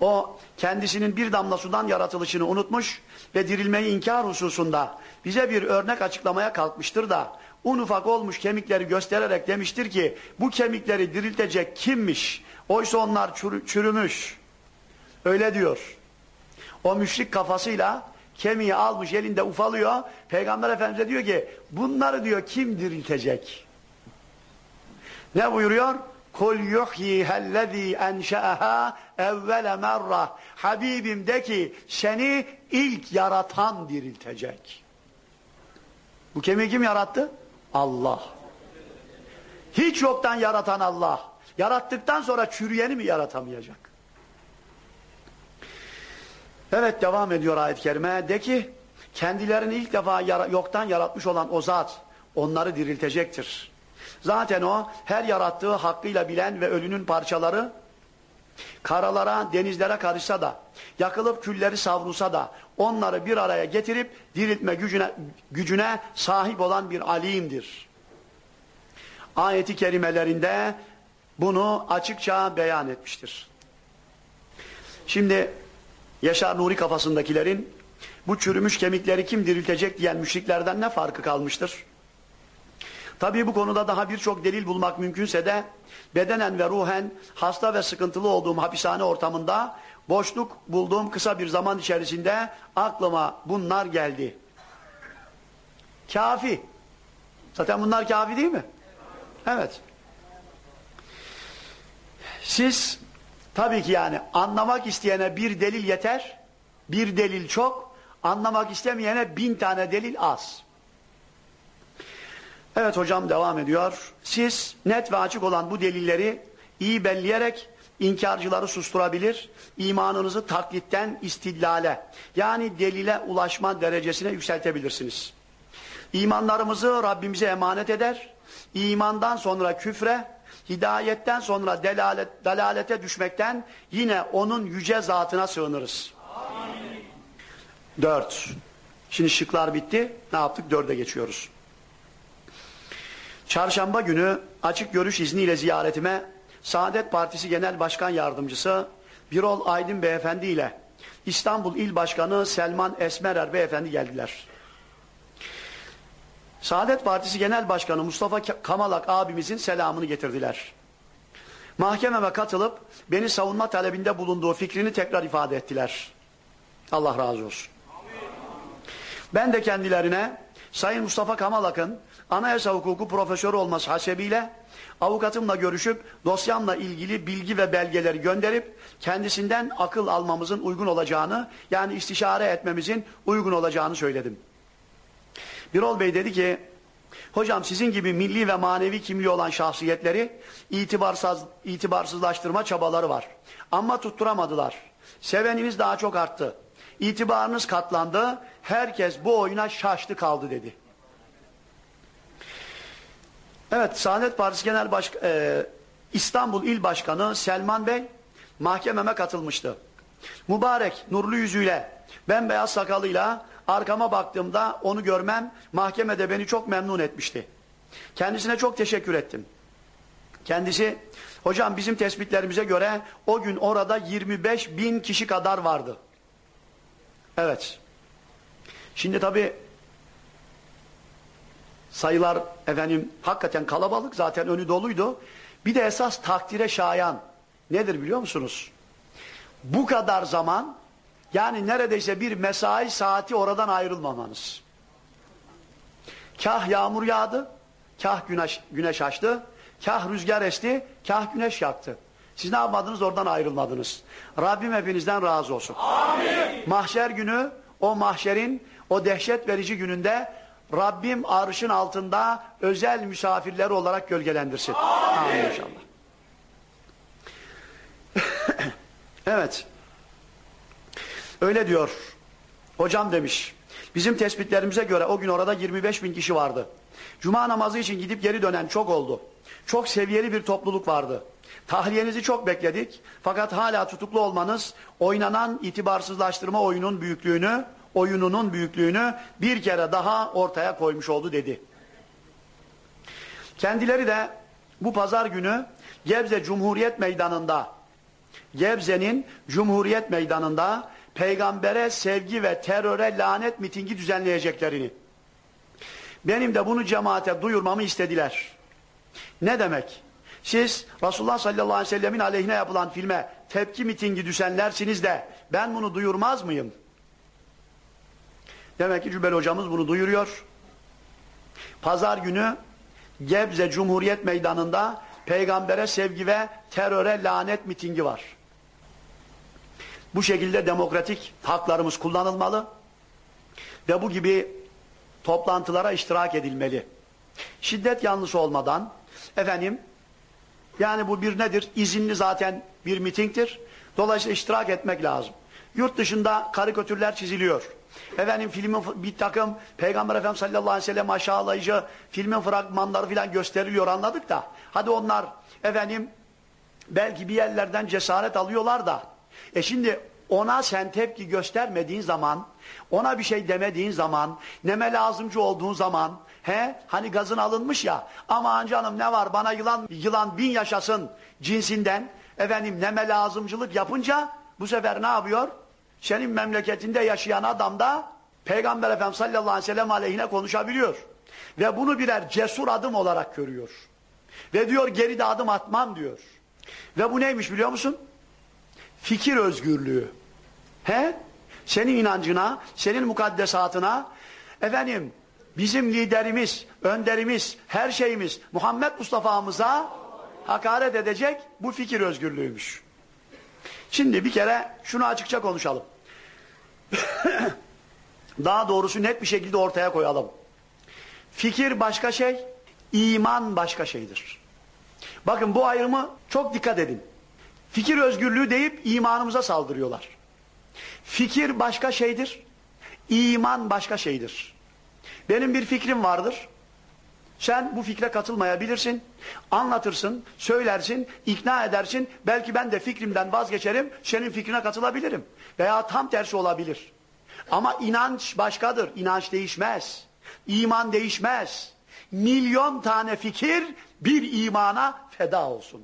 O kendisinin bir damla sudan yaratılışını unutmuş ve dirilmeyi inkar hususunda bize bir örnek açıklamaya kalkmıştır da un ufak olmuş kemikleri göstererek demiştir ki bu kemikleri diriltecek kimmiş? Oysa onlar çürümüş. Öyle diyor. O müşrik kafasıyla kemiği almış elinde ufalıyor. Peygamber Efendimiz diyor ki bunları diyor kim diriltecek? Ne buyuruyor? Kul yuhyihellezî enşe'ehâ evvele merra. Habibim de ki seni ilk yaratan diriltecek. Bu kemiği kim yarattı? Allah. Hiç yoktan yaratan Allah. Yarattıktan sonra çürüyeni mi yaratamayacak? Evet devam ediyor ayet-i kerime. De ki kendilerini ilk defa yara yoktan yaratmış olan o zat onları diriltecektir. Zaten o her yarattığı hakkıyla bilen ve ölünün parçaları karalara, denizlere karışsa da, yakılıp külleri savrulsa da onları bir araya getirip diriltme gücüne, gücüne sahip olan bir alimdir. Ayeti kerimelerinde bunu açıkça beyan etmiştir. Şimdi Yaşar Nuri kafasındakilerin bu çürümüş kemikleri kim diriltecek diyen müşriklerden ne farkı kalmıştır? Tabii bu konuda daha birçok delil bulmak mümkünse de bedenen ve ruhen hasta ve sıkıntılı olduğum hapishane ortamında boşluk bulduğum kısa bir zaman içerisinde aklıma bunlar geldi. Kafi. Zaten bunlar kafi değil mi? Evet. Siz Tabii ki yani anlamak isteyene bir delil yeter, bir delil çok, anlamak istemeyene bin tane delil az. Evet hocam devam ediyor. Siz net ve açık olan bu delilleri iyi belleyerek inkarcıları susturabilir, imanınızı taklitten istidlale yani delile ulaşma derecesine yükseltebilirsiniz. İmanlarımızı Rabbimize emanet eder, imandan sonra küfre, hidayetten sonra delalet, dalalete düşmekten yine onun yüce zatına sığınırız. Amin. Dört. Şimdi şıklar bitti. Ne yaptık? Dörde geçiyoruz. Çarşamba günü açık görüş izniyle ziyaretime Saadet Partisi Genel Başkan Yardımcısı Birol Aydın Beyefendi ile İstanbul İl Başkanı Selman Esmerer Beyefendi geldiler. Saadet Partisi Genel Başkanı Mustafa Kamalak abimizin selamını getirdiler. Mahkememe katılıp beni savunma talebinde bulunduğu fikrini tekrar ifade ettiler. Allah razı olsun. Ben de kendilerine Sayın Mustafa Kamalak'ın anayasa hukuku profesörü olması hasebiyle avukatımla görüşüp dosyamla ilgili bilgi ve belgeleri gönderip kendisinden akıl almamızın uygun olacağını yani istişare etmemizin uygun olacağını söyledim. Birol Bey dedi ki Hocam sizin gibi milli ve manevi kimliği olan şahsiyetleri itibarsız, itibarsızlaştırma çabaları var. Ama tutturamadılar. Seveniniz daha çok arttı. İtibarınız katlandı. Herkes bu oyuna şaştı kaldı dedi. Evet, Saadet Partisi Genel Baş e, İstanbul İl Başkanı Selman Bey mahkememe katılmıştı. Mübarek, nurlu yüzüyle, bembeyaz sakalıyla arkama baktığımda onu görmem mahkemede beni çok memnun etmişti. Kendisine çok teşekkür ettim. Kendisi, hocam bizim tespitlerimize göre o gün orada 25 bin kişi kadar vardı. Evet. Şimdi tabi sayılar efendim hakikaten kalabalık zaten önü doluydu. Bir de esas takdire şayan nedir biliyor musunuz? Bu kadar zaman yani neredeyse bir mesai saati oradan ayrılmamanız. Kah yağmur yağdı, kah güneş, güneş açtı, kah rüzgar esti, kah güneş yaktı. Siz ne yapmadınız oradan ayrılmadınız. Rabbim hepinizden razı olsun. Amin. Mahşer günü o mahşerin o dehşet verici gününde Rabbim arşın altında özel misafirleri olarak gölgelendirsin. Amin, Amin inşallah. evet. Öyle diyor. Hocam demiş. Bizim tespitlerimize göre o gün orada 25 bin kişi vardı. Cuma namazı için gidip geri dönen çok oldu. Çok seviyeli bir topluluk vardı. Tahliyenizi çok bekledik. Fakat hala tutuklu olmanız oynanan itibarsızlaştırma oyunun büyüklüğünü, oyununun büyüklüğünü bir kere daha ortaya koymuş oldu dedi. Kendileri de bu pazar günü Gebze Cumhuriyet Meydanı'nda Gebze'nin Cumhuriyet Meydanı'nda peygambere sevgi ve teröre lanet mitingi düzenleyeceklerini benim de bunu cemaate duyurmamı istediler. Ne demek? Siz Resulullah sallallahu aleyhi ve sellemin aleyhine yapılan filme tepki mitingi düzenlersiniz de ben bunu duyurmaz mıyım? Demek ki Cübbeli hocamız bunu duyuruyor. Pazar günü Gebze Cumhuriyet Meydanı'nda peygambere sevgi ve teröre lanet mitingi var. Bu şekilde demokratik haklarımız kullanılmalı ve bu gibi toplantılara iştirak edilmeli. Şiddet yanlısı olmadan efendim yani bu bir nedir? İzinli zaten bir mitingdir. Dolayısıyla iştirak etmek lazım. Yurt dışında karikatürler çiziliyor. Efendim filmin bir takım Peygamber Efendimiz sallallahu aleyhi ve sellem aşağılayıcı filmin fragmanları filan gösteriliyor anladık da. Hadi onlar efendim belki bir yerlerden cesaret alıyorlar da. E şimdi ona sen tepki göstermediğin zaman, ona bir şey demediğin zaman, neme lazımcı olduğun zaman, he hani gazın alınmış ya, aman canım ne var bana yılan yılan bin yaşasın cinsinden, efendim neme lazımcılık yapınca bu sefer ne yapıyor? Senin memleketinde yaşayan adam da Peygamber Efendimiz sallallahu aleyhi ve sellem aleyhine konuşabiliyor. Ve bunu birer cesur adım olarak görüyor. Ve diyor geride adım atmam diyor. Ve bu neymiş biliyor musun? Fikir özgürlüğü. He? Senin inancına, senin mukaddesatına, efendim bizim liderimiz, önderimiz, her şeyimiz Muhammed Mustafa'mıza hakaret edecek bu fikir özgürlüğüymüş. Şimdi bir kere şunu açıkça konuşalım. Daha doğrusu net bir şekilde ortaya koyalım. Fikir başka şey, iman başka şeydir. Bakın bu ayrımı çok dikkat edin. Fikir özgürlüğü deyip imanımıza saldırıyorlar. Fikir başka şeydir, iman başka şeydir. Benim bir fikrim vardır. Sen bu fikre katılmayabilirsin, anlatırsın, söylersin, ikna edersin. Belki ben de fikrimden vazgeçerim, senin fikrine katılabilirim. Veya tam tersi olabilir. Ama inanç başkadır, inanç değişmez. İman değişmez. Milyon tane fikir bir imana feda olsun.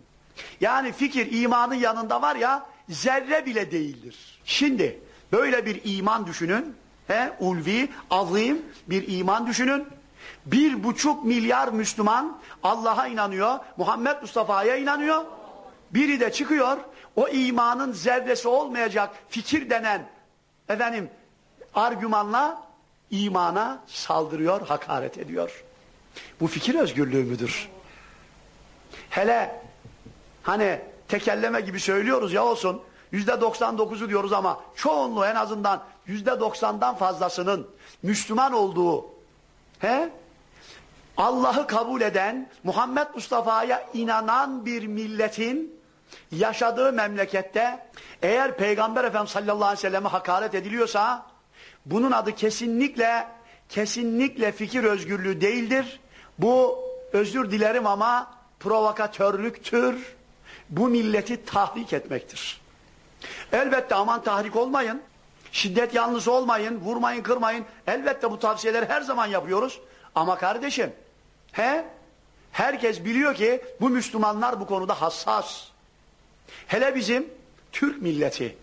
Yani fikir imanın yanında var ya zerre bile değildir. Şimdi böyle bir iman düşünün. He, ulvi, azim bir iman düşünün. Bir buçuk milyar Müslüman Allah'a inanıyor, Muhammed Mustafa'ya inanıyor. Biri de çıkıyor, o imanın zerresi olmayacak fikir denen efendim argümanla imana saldırıyor, hakaret ediyor. Bu fikir özgürlüğü müdür? Hele hani tekelleme gibi söylüyoruz ya olsun yüzde 99'u diyoruz ama çoğunluğu en azından yüzde 90'dan fazlasının Müslüman olduğu he? Allah'ı kabul eden, Muhammed Mustafa'ya inanan bir milletin yaşadığı memlekette eğer Peygamber Efendimiz sallallahu aleyhi ve selleme hakaret ediliyorsa bunun adı kesinlikle kesinlikle fikir özgürlüğü değildir. Bu özür dilerim ama provokatörlüktür. Bu milleti tahrik etmektir. Elbette aman tahrik olmayın. Şiddet yanlısı olmayın, vurmayın, kırmayın. Elbette bu tavsiyeleri her zaman yapıyoruz. Ama kardeşim, he? Herkes biliyor ki bu Müslümanlar bu konuda hassas. Hele bizim Türk milleti.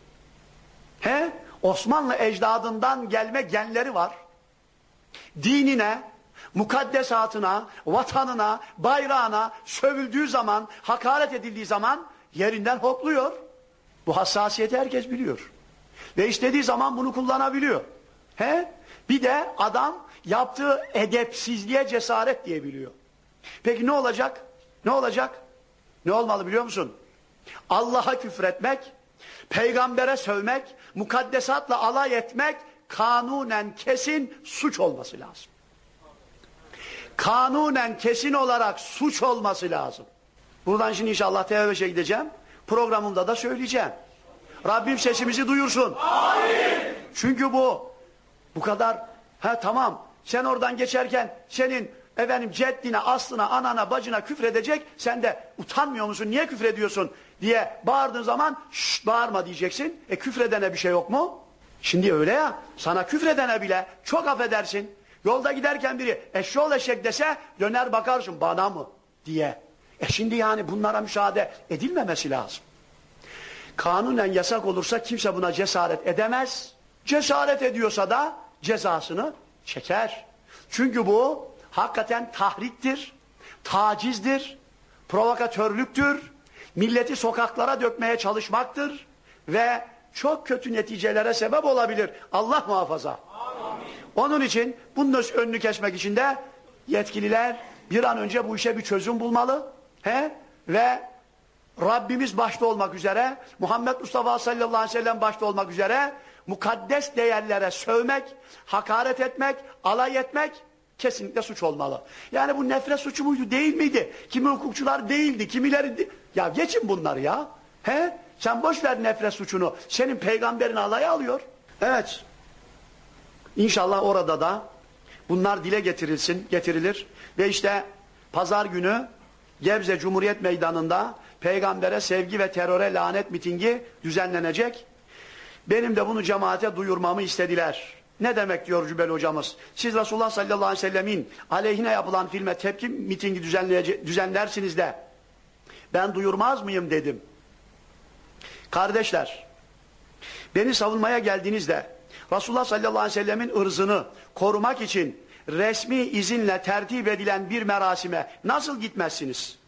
He? Osmanlı ecdadından gelme genleri var. Dinine, mukaddesatına, vatanına, bayrağına sövüldüğü zaman, hakaret edildiği zaman yerinden hopluyor. Bu hassasiyeti herkes biliyor. Ve istediği zaman bunu kullanabiliyor. He? Bir de adam yaptığı edepsizliğe cesaret diyebiliyor. Peki ne olacak? Ne olacak? Ne olmalı biliyor musun? Allah'a küfretmek, peygambere sövmek, mukaddesatla alay etmek kanunen kesin suç olması lazım. Kanunen kesin olarak suç olması lazım. Buradan şimdi inşallah TVB'ye gideceğim. Programımda da söyleyeceğim. Rabbim sesimizi duyursun. Amin. Çünkü bu bu kadar ha tamam sen oradan geçerken senin efendim ceddine, aslına, anana, bacına küfredecek sen de utanmıyor musun? Niye küfrediyorsun? diye bağırdığın zaman şşt bağırma diyeceksin. E küfredene bir şey yok mu? Şimdi öyle ya sana küfredene bile çok affedersin. Yolda giderken biri eşşoğlu eşek dese döner bakarsın bana mı diye. E şimdi yani bunlara müsaade edilmemesi lazım. Kanunen yasak olursa kimse buna cesaret edemez. Cesaret ediyorsa da cezasını çeker. Çünkü bu hakikaten tahriktir, tacizdir, provokatörlüktür, milleti sokaklara dökmeye çalışmaktır ve çok kötü neticelere sebep olabilir. Allah muhafaza. Amin. Onun için bunun önünü kesmek için de yetkililer bir an önce bu işe bir çözüm bulmalı. He? Ve Rabbimiz başta olmak üzere, Muhammed Mustafa sallallahu aleyhi ve sellem başta olmak üzere mukaddes değerlere sövmek, hakaret etmek, alay etmek kesinlikle suç olmalı. Yani bu nefret suçu muydu değil miydi? Kimi hukukçular değildi, kimileri... De... Ya geçin bunları ya. He? Sen boş ver nefret suçunu. Senin peygamberin alaya alıyor. Evet. İnşallah orada da bunlar dile getirilsin, getirilir. Ve işte pazar günü Gebze Cumhuriyet Meydanı'nda peygambere sevgi ve teröre lanet mitingi düzenlenecek. Benim de bunu cemaate duyurmamı istediler. Ne demek diyor Cübel hocamız? Siz Resulullah sallallahu aleyhi ve sellemin aleyhine yapılan filme tepki mitingi düzenlersiniz de ben duyurmaz mıyım dedim. Kardeşler, beni savunmaya geldiğinizde Resulullah sallallahu aleyhi ve sellemin ırzını korumak için resmi izinle tertip edilen bir merasime nasıl gitmezsiniz?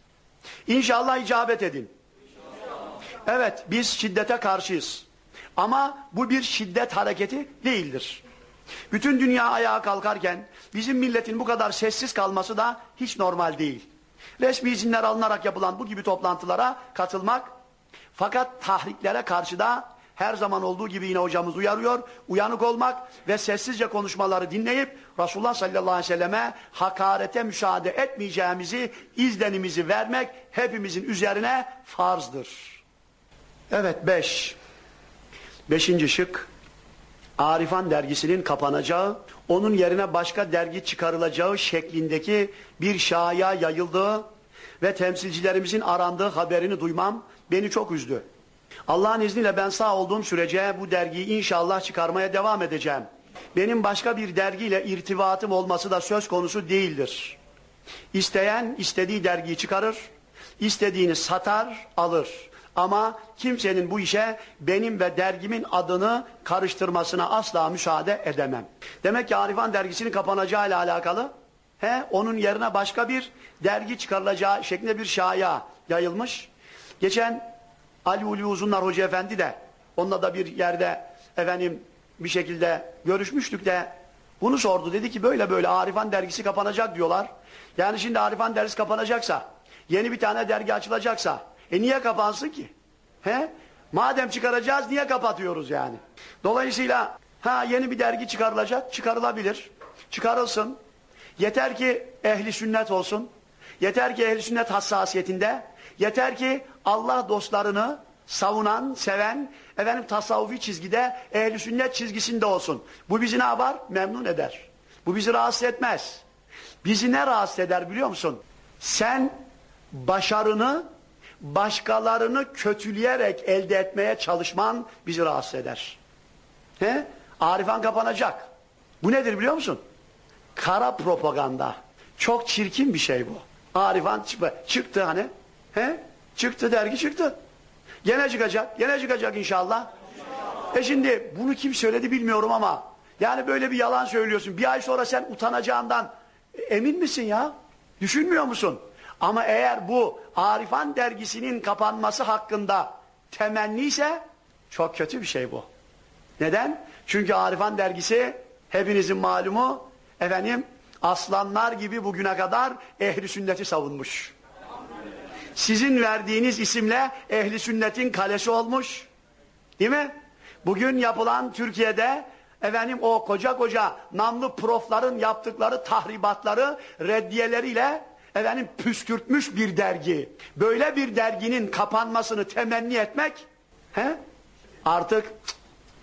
İnşallah icabet edin. Evet, biz şiddete karşıyız. Ama bu bir şiddet hareketi değildir. Bütün dünya ayağa kalkarken bizim milletin bu kadar sessiz kalması da hiç normal değil. Resmi izinler alınarak yapılan bu gibi toplantılara katılmak fakat tahriklere karşı da her zaman olduğu gibi yine hocamız uyarıyor. Uyanık olmak ve sessizce konuşmaları dinleyip Resulullah sallallahu aleyhi ve selleme hakarete müsaade etmeyeceğimizi, izlenimizi vermek hepimizin üzerine farzdır. Evet beş. Beşinci şık. Arifan dergisinin kapanacağı, onun yerine başka dergi çıkarılacağı şeklindeki bir şaya yayıldığı ve temsilcilerimizin arandığı haberini duymam beni çok üzdü. Allah'ın izniyle ben sağ olduğum sürece bu dergiyi inşallah çıkarmaya devam edeceğim. Benim başka bir dergiyle irtibatım olması da söz konusu değildir. İsteyen istediği dergiyi çıkarır, istediğini satar, alır. Ama kimsenin bu işe benim ve dergimin adını karıştırmasına asla müsaade edemem. Demek ki Arifan dergisinin kapanacağı ile alakalı he, onun yerine başka bir dergi çıkarılacağı şeklinde bir şaya yayılmış. Geçen Ali Ulu Uzunlar Hoca Efendi de onunla da bir yerde efendim bir şekilde görüşmüştük de bunu sordu. Dedi ki böyle böyle Arifan dergisi kapanacak diyorlar. Yani şimdi Arifan dergisi kapanacaksa yeni bir tane dergi açılacaksa e niye kapansın ki? He? Madem çıkaracağız niye kapatıyoruz yani? Dolayısıyla ha yeni bir dergi çıkarılacak, çıkarılabilir. Çıkarılsın. Yeter ki ehli sünnet olsun. Yeter ki ehli sünnet hassasiyetinde. Yeter ki Allah dostlarını savunan, seven, efendim tasavvufi çizgide, ehli sünnet çizgisinde olsun. Bu bizi ne yapar? Memnun eder. Bu bizi rahatsız etmez. Bizi ne rahatsız eder biliyor musun? Sen başarını başkalarını kötüleyerek elde etmeye çalışman bizi rahatsız eder. He? Arifan kapanacak. Bu nedir biliyor musun? Kara propaganda. Çok çirkin bir şey bu. Arifan çıktı hani. He? Çıktı dergi çıktı. Gene çıkacak. Gene çıkacak inşallah. inşallah. E şimdi bunu kim söyledi bilmiyorum ama yani böyle bir yalan söylüyorsun. Bir ay sonra sen utanacağından emin misin ya? Düşünmüyor musun? Ama eğer bu Arifan dergisinin kapanması hakkında temenni çok kötü bir şey bu. Neden? Çünkü Arifan dergisi hepinizin malumu efendim aslanlar gibi bugüne kadar ehli sünneti savunmuş. Sizin verdiğiniz isimle ehli sünnetin kalesi olmuş. Değil mi? Bugün yapılan Türkiye'de efendim o koca koca namlı profların yaptıkları tahribatları reddiyeleriyle efendim püskürtmüş bir dergi. Böyle bir derginin kapanmasını temenni etmek he? artık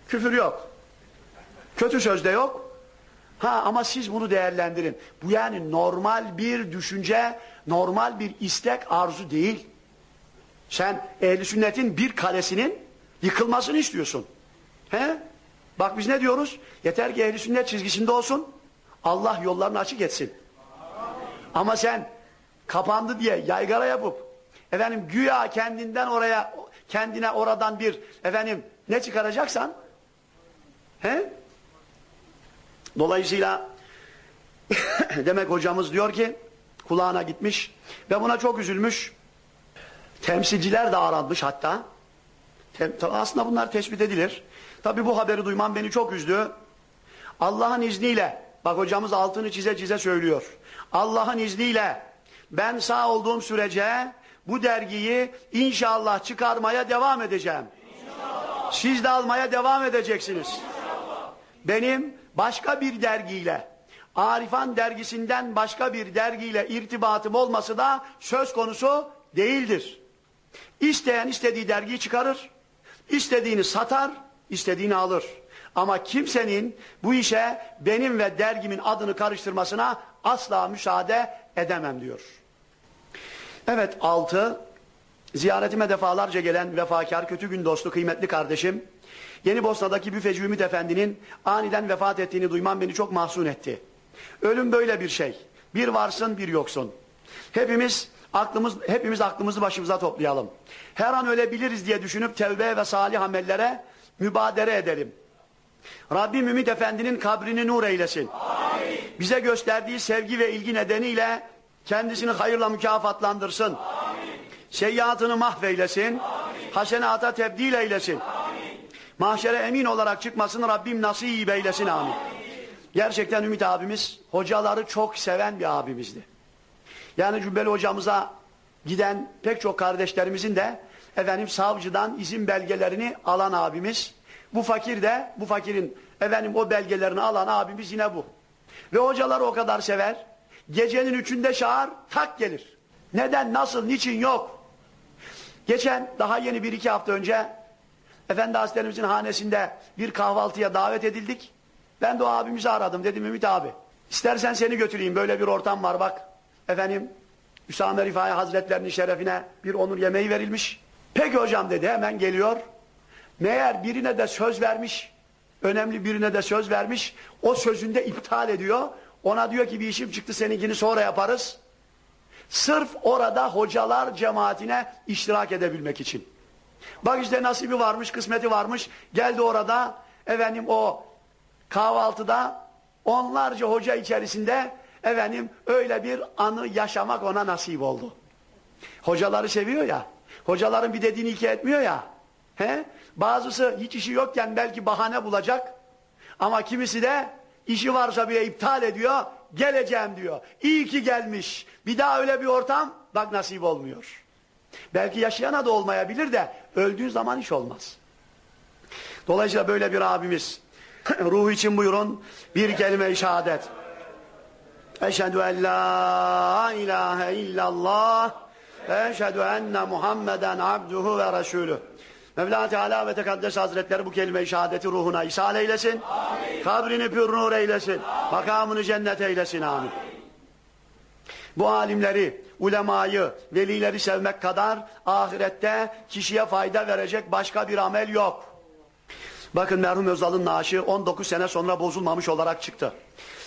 küfür yok. Kötü söz de yok. Ha ama siz bunu değerlendirin. Bu yani normal bir düşünce, normal bir istek, arzu değil. Sen ehli sünnetin bir kalesinin yıkılmasını istiyorsun. He? Bak biz ne diyoruz? Yeter ki ehli sünnet çizgisinde olsun. Allah yollarını açık etsin. Ama sen kapandı diye yaygara yapıp efendim güya kendinden oraya kendine oradan bir efendim ne çıkaracaksan he? Dolayısıyla demek hocamız diyor ki kulağına gitmiş ve buna çok üzülmüş. Temsilciler de aranmış hatta. Aslında bunlar tespit edilir. Tabi bu haberi duymam beni çok üzdü. Allah'ın izniyle, bak hocamız altını çize çize söylüyor. Allah'ın izniyle ben sağ olduğum sürece bu dergiyi inşallah çıkarmaya devam edeceğim. İnşallah. Siz de almaya devam edeceksiniz. İnşallah. Benim başka bir dergiyle, Arifan dergisinden başka bir dergiyle irtibatım olması da söz konusu değildir. İsteyen istediği dergiyi çıkarır, istediğini satar, istediğini alır. Ama kimsenin bu işe benim ve dergimin adını karıştırmasına asla müsaade edemem diyor. Evet altı, ziyaretime defalarca gelen vefakar, kötü gün dostu, kıymetli kardeşim, Yeni Bosna'daki büfeci Ümit Efendi'nin aniden vefat ettiğini duymam beni çok mahzun etti. Ölüm böyle bir şey. Bir varsın bir yoksun. Hepimiz aklımız hepimiz aklımızı başımıza toplayalım. Her an ölebiliriz diye düşünüp tevbe ve salih amellere mübadere edelim. Rabbim Ümit Efendi'nin kabrini nur eylesin. Amin. Bize gösterdiği sevgi ve ilgi nedeniyle kendisini hayırla mükafatlandırsın. Amin. Seyyiatını mahveylesin. Amin. Hasenata tebdil eylesin. Amin. Mahşere emin olarak çıkmasını Rabbim nasip eylesin. Amin. Amin. Gerçekten Ümit abimiz hocaları çok seven bir abimizdi. Yani Cübbeli hocamıza giden pek çok kardeşlerimizin de efendim savcıdan izin belgelerini alan abimiz. Bu fakir de bu fakirin efendim o belgelerini alan abimiz yine bu. Ve hocaları o kadar sever. Gecenin üçünde çağır, tak gelir. Neden, nasıl, niçin yok. Geçen daha yeni bir iki hafta önce Efendi Hazretlerimizin hanesinde bir kahvaltıya davet edildik. Ben de o abimizi aradım. Dedim Ümit abi istersen seni götüreyim böyle bir ortam var bak. Efendim Hüsame Rifai Hazretlerinin şerefine bir onur yemeği verilmiş. Peki hocam dedi hemen geliyor. Meğer birine de söz vermiş. Önemli birine de söz vermiş. O sözünde iptal ediyor. Ona diyor ki bir işim çıktı seninkini sonra yaparız. Sırf orada hocalar cemaatine iştirak edebilmek için. Bak işte nasibi varmış, kısmeti varmış. Geldi orada efendim o kahvaltıda onlarca hoca içerisinde efendim öyle bir anı yaşamak ona nasip oldu. Hocaları seviyor ya. Hocaların bir dediğini iki etmiyor ya. He? Bazısı hiç işi yokken belki bahane bulacak. Ama kimisi de işi varsa bile iptal ediyor. Geleceğim diyor. İyi ki gelmiş. Bir daha öyle bir ortam bak nasip olmuyor. Belki yaşayana da olmayabilir de öldüğün zaman iş olmaz. Dolayısıyla böyle bir abimiz ruhu için buyurun bir kelime-i şehadet. Eşhedü en la ilahe illallah ve eşhedü enne Muhammeden abduhu ve resulü. Mevla Teala ve Tekaddes Hazretleri bu kelime-i şehadeti ruhuna ishal eylesin. Amin. Kabrini pür nur eylesin. Amin. Makamını cennet eylesin. Amin. Bu alimleri, ulemayı, velileri sevmek kadar ahirette kişiye fayda verecek başka bir amel yok. Bakın merhum Özal'ın naaşı 19 sene sonra bozulmamış olarak çıktı.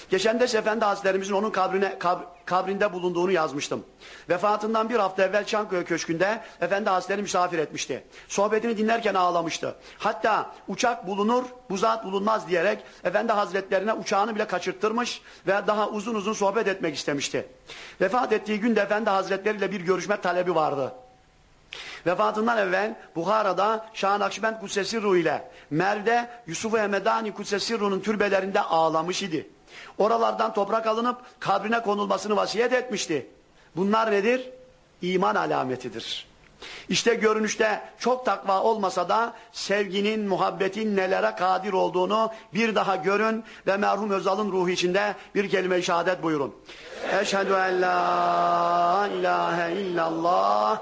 Geçen de Efendi Hazretlerimizin onun kabrine, kab, kabrinde bulunduğunu yazmıştım. Vefatından bir hafta evvel Çankaya Köşkü'nde Efendi Hazretleri misafir etmişti. Sohbetini dinlerken ağlamıştı. Hatta uçak bulunur, bu zat bulunmaz diyerek Efendi Hazretlerine uçağını bile kaçırttırmış ve daha uzun uzun sohbet etmek istemişti. Vefat ettiği günde Efendi Hazretleri ile bir görüşme talebi vardı. Vefatından evvel Buhara'da Şah Nakşibend Kudsesirru ile Merv'de Yusuf-u Hemedani Kudsesirru'nun türbelerinde ağlamış idi. Oralardan toprak alınıp kabrine konulmasını vasiyet etmişti. Bunlar nedir? İman alametidir. İşte görünüşte çok takva olmasa da sevginin, muhabbetin nelere kadir olduğunu bir daha görün ve merhum Özal'ın ruhu içinde bir kelime-i şehadet buyurun. Eşhedü en la ilahe illallah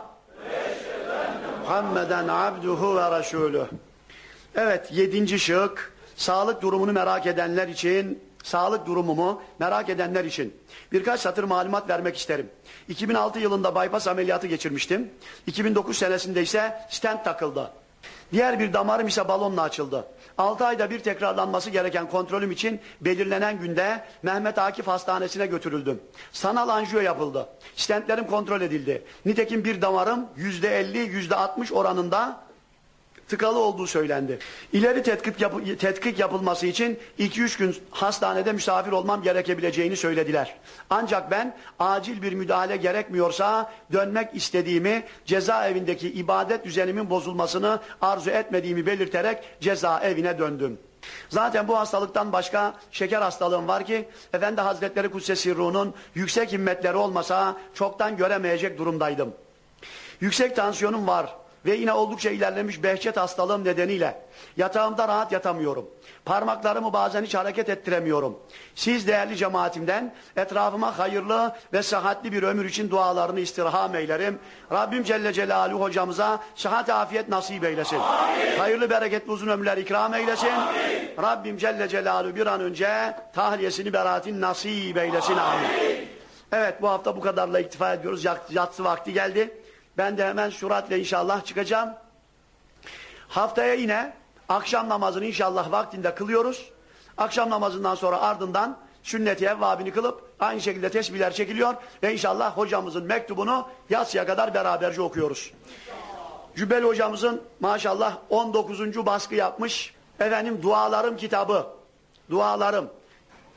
Muhammeden abduhu ve resulü. Evet yedinci şık sağlık durumunu merak edenler için sağlık durumumu merak edenler için birkaç satır malumat vermek isterim. 2006 yılında bypass ameliyatı geçirmiştim. 2009 senesinde ise stent takıldı. Diğer bir damarım ise balonla açıldı. 6 ayda bir tekrarlanması gereken kontrolüm için belirlenen günde Mehmet Akif Hastanesi'ne götürüldüm. Sanal anjiyo yapıldı. Stentlerim kontrol edildi. Nitekim bir damarım %50, %60 oranında tıkalı olduğu söylendi. İleri tetkik, yap tetkik yapılması için 2-3 gün hastanede misafir olmam gerekebileceğini söylediler. Ancak ben acil bir müdahale gerekmiyorsa dönmek istediğimi, cezaevindeki ibadet düzenimin bozulmasını arzu etmediğimi belirterek cezaevine döndüm. Zaten bu hastalıktan başka şeker hastalığım var ki Efendi Hazretleri Kudsesi Ruh'un yüksek himmetleri olmasa çoktan göremeyecek durumdaydım. Yüksek tansiyonum var ve yine oldukça ilerlemiş behçet hastalığım nedeniyle yatağımda rahat yatamıyorum. Parmaklarımı bazen hiç hareket ettiremiyorum. Siz değerli cemaatimden etrafıma hayırlı ve sıhhatli bir ömür için dualarını istirham eylerim. Rabbim Celle Celaluhu hocamıza sıhhat afiyet nasip eylesin. Amin. Hayırlı bereketli uzun ömürler ikram eylesin. Amin. Rabbim Celle Celaluhu bir an önce tahliyesini beratin nasip eylesin. Amin. Amin. Evet bu hafta bu kadarla iktifa ediyoruz. Yatsı vakti geldi. Ben de hemen süratle inşallah çıkacağım. Haftaya yine akşam namazını inşallah vaktinde kılıyoruz. Akşam namazından sonra ardından sünnet-i evvabini kılıp aynı şekilde tesbihler çekiliyor ve inşallah hocamızın mektubunu yatsıya kadar beraberce okuyoruz. Cübbeli hocamızın maşallah 19. baskı yapmış efendim dualarım kitabı. Dualarım.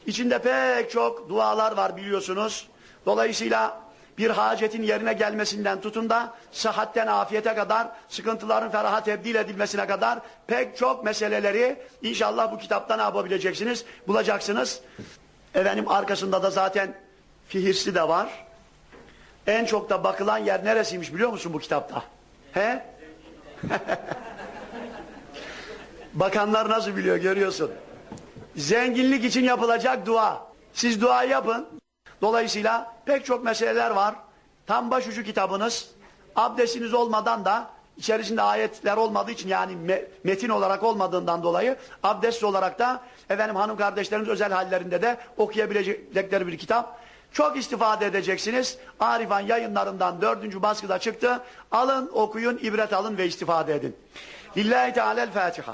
İçinde pek çok dualar var biliyorsunuz. Dolayısıyla bir hacetin yerine gelmesinden tutun da sıhhatten afiyete kadar, sıkıntıların feraha tebdil edilmesine kadar pek çok meseleleri inşallah bu kitapta ne yapabileceksiniz? Bulacaksınız. Efendim arkasında da zaten fihirsi de var. En çok da bakılan yer neresiymiş biliyor musun bu kitapta? He? Bakanlar nasıl biliyor görüyorsun. Zenginlik için yapılacak dua. Siz dua yapın. Dolayısıyla pek çok meseleler var. Tam başucu kitabınız abdestiniz olmadan da içerisinde ayetler olmadığı için yani me metin olarak olmadığından dolayı abdest olarak da efendim hanım kardeşlerimiz özel hallerinde de okuyabilecekleri bir kitap. Çok istifade edeceksiniz. Arifan yayınlarından dördüncü baskıda çıktı. Alın, okuyun, ibret alın ve istifade edin. Lillahi Teala'l Fatiha.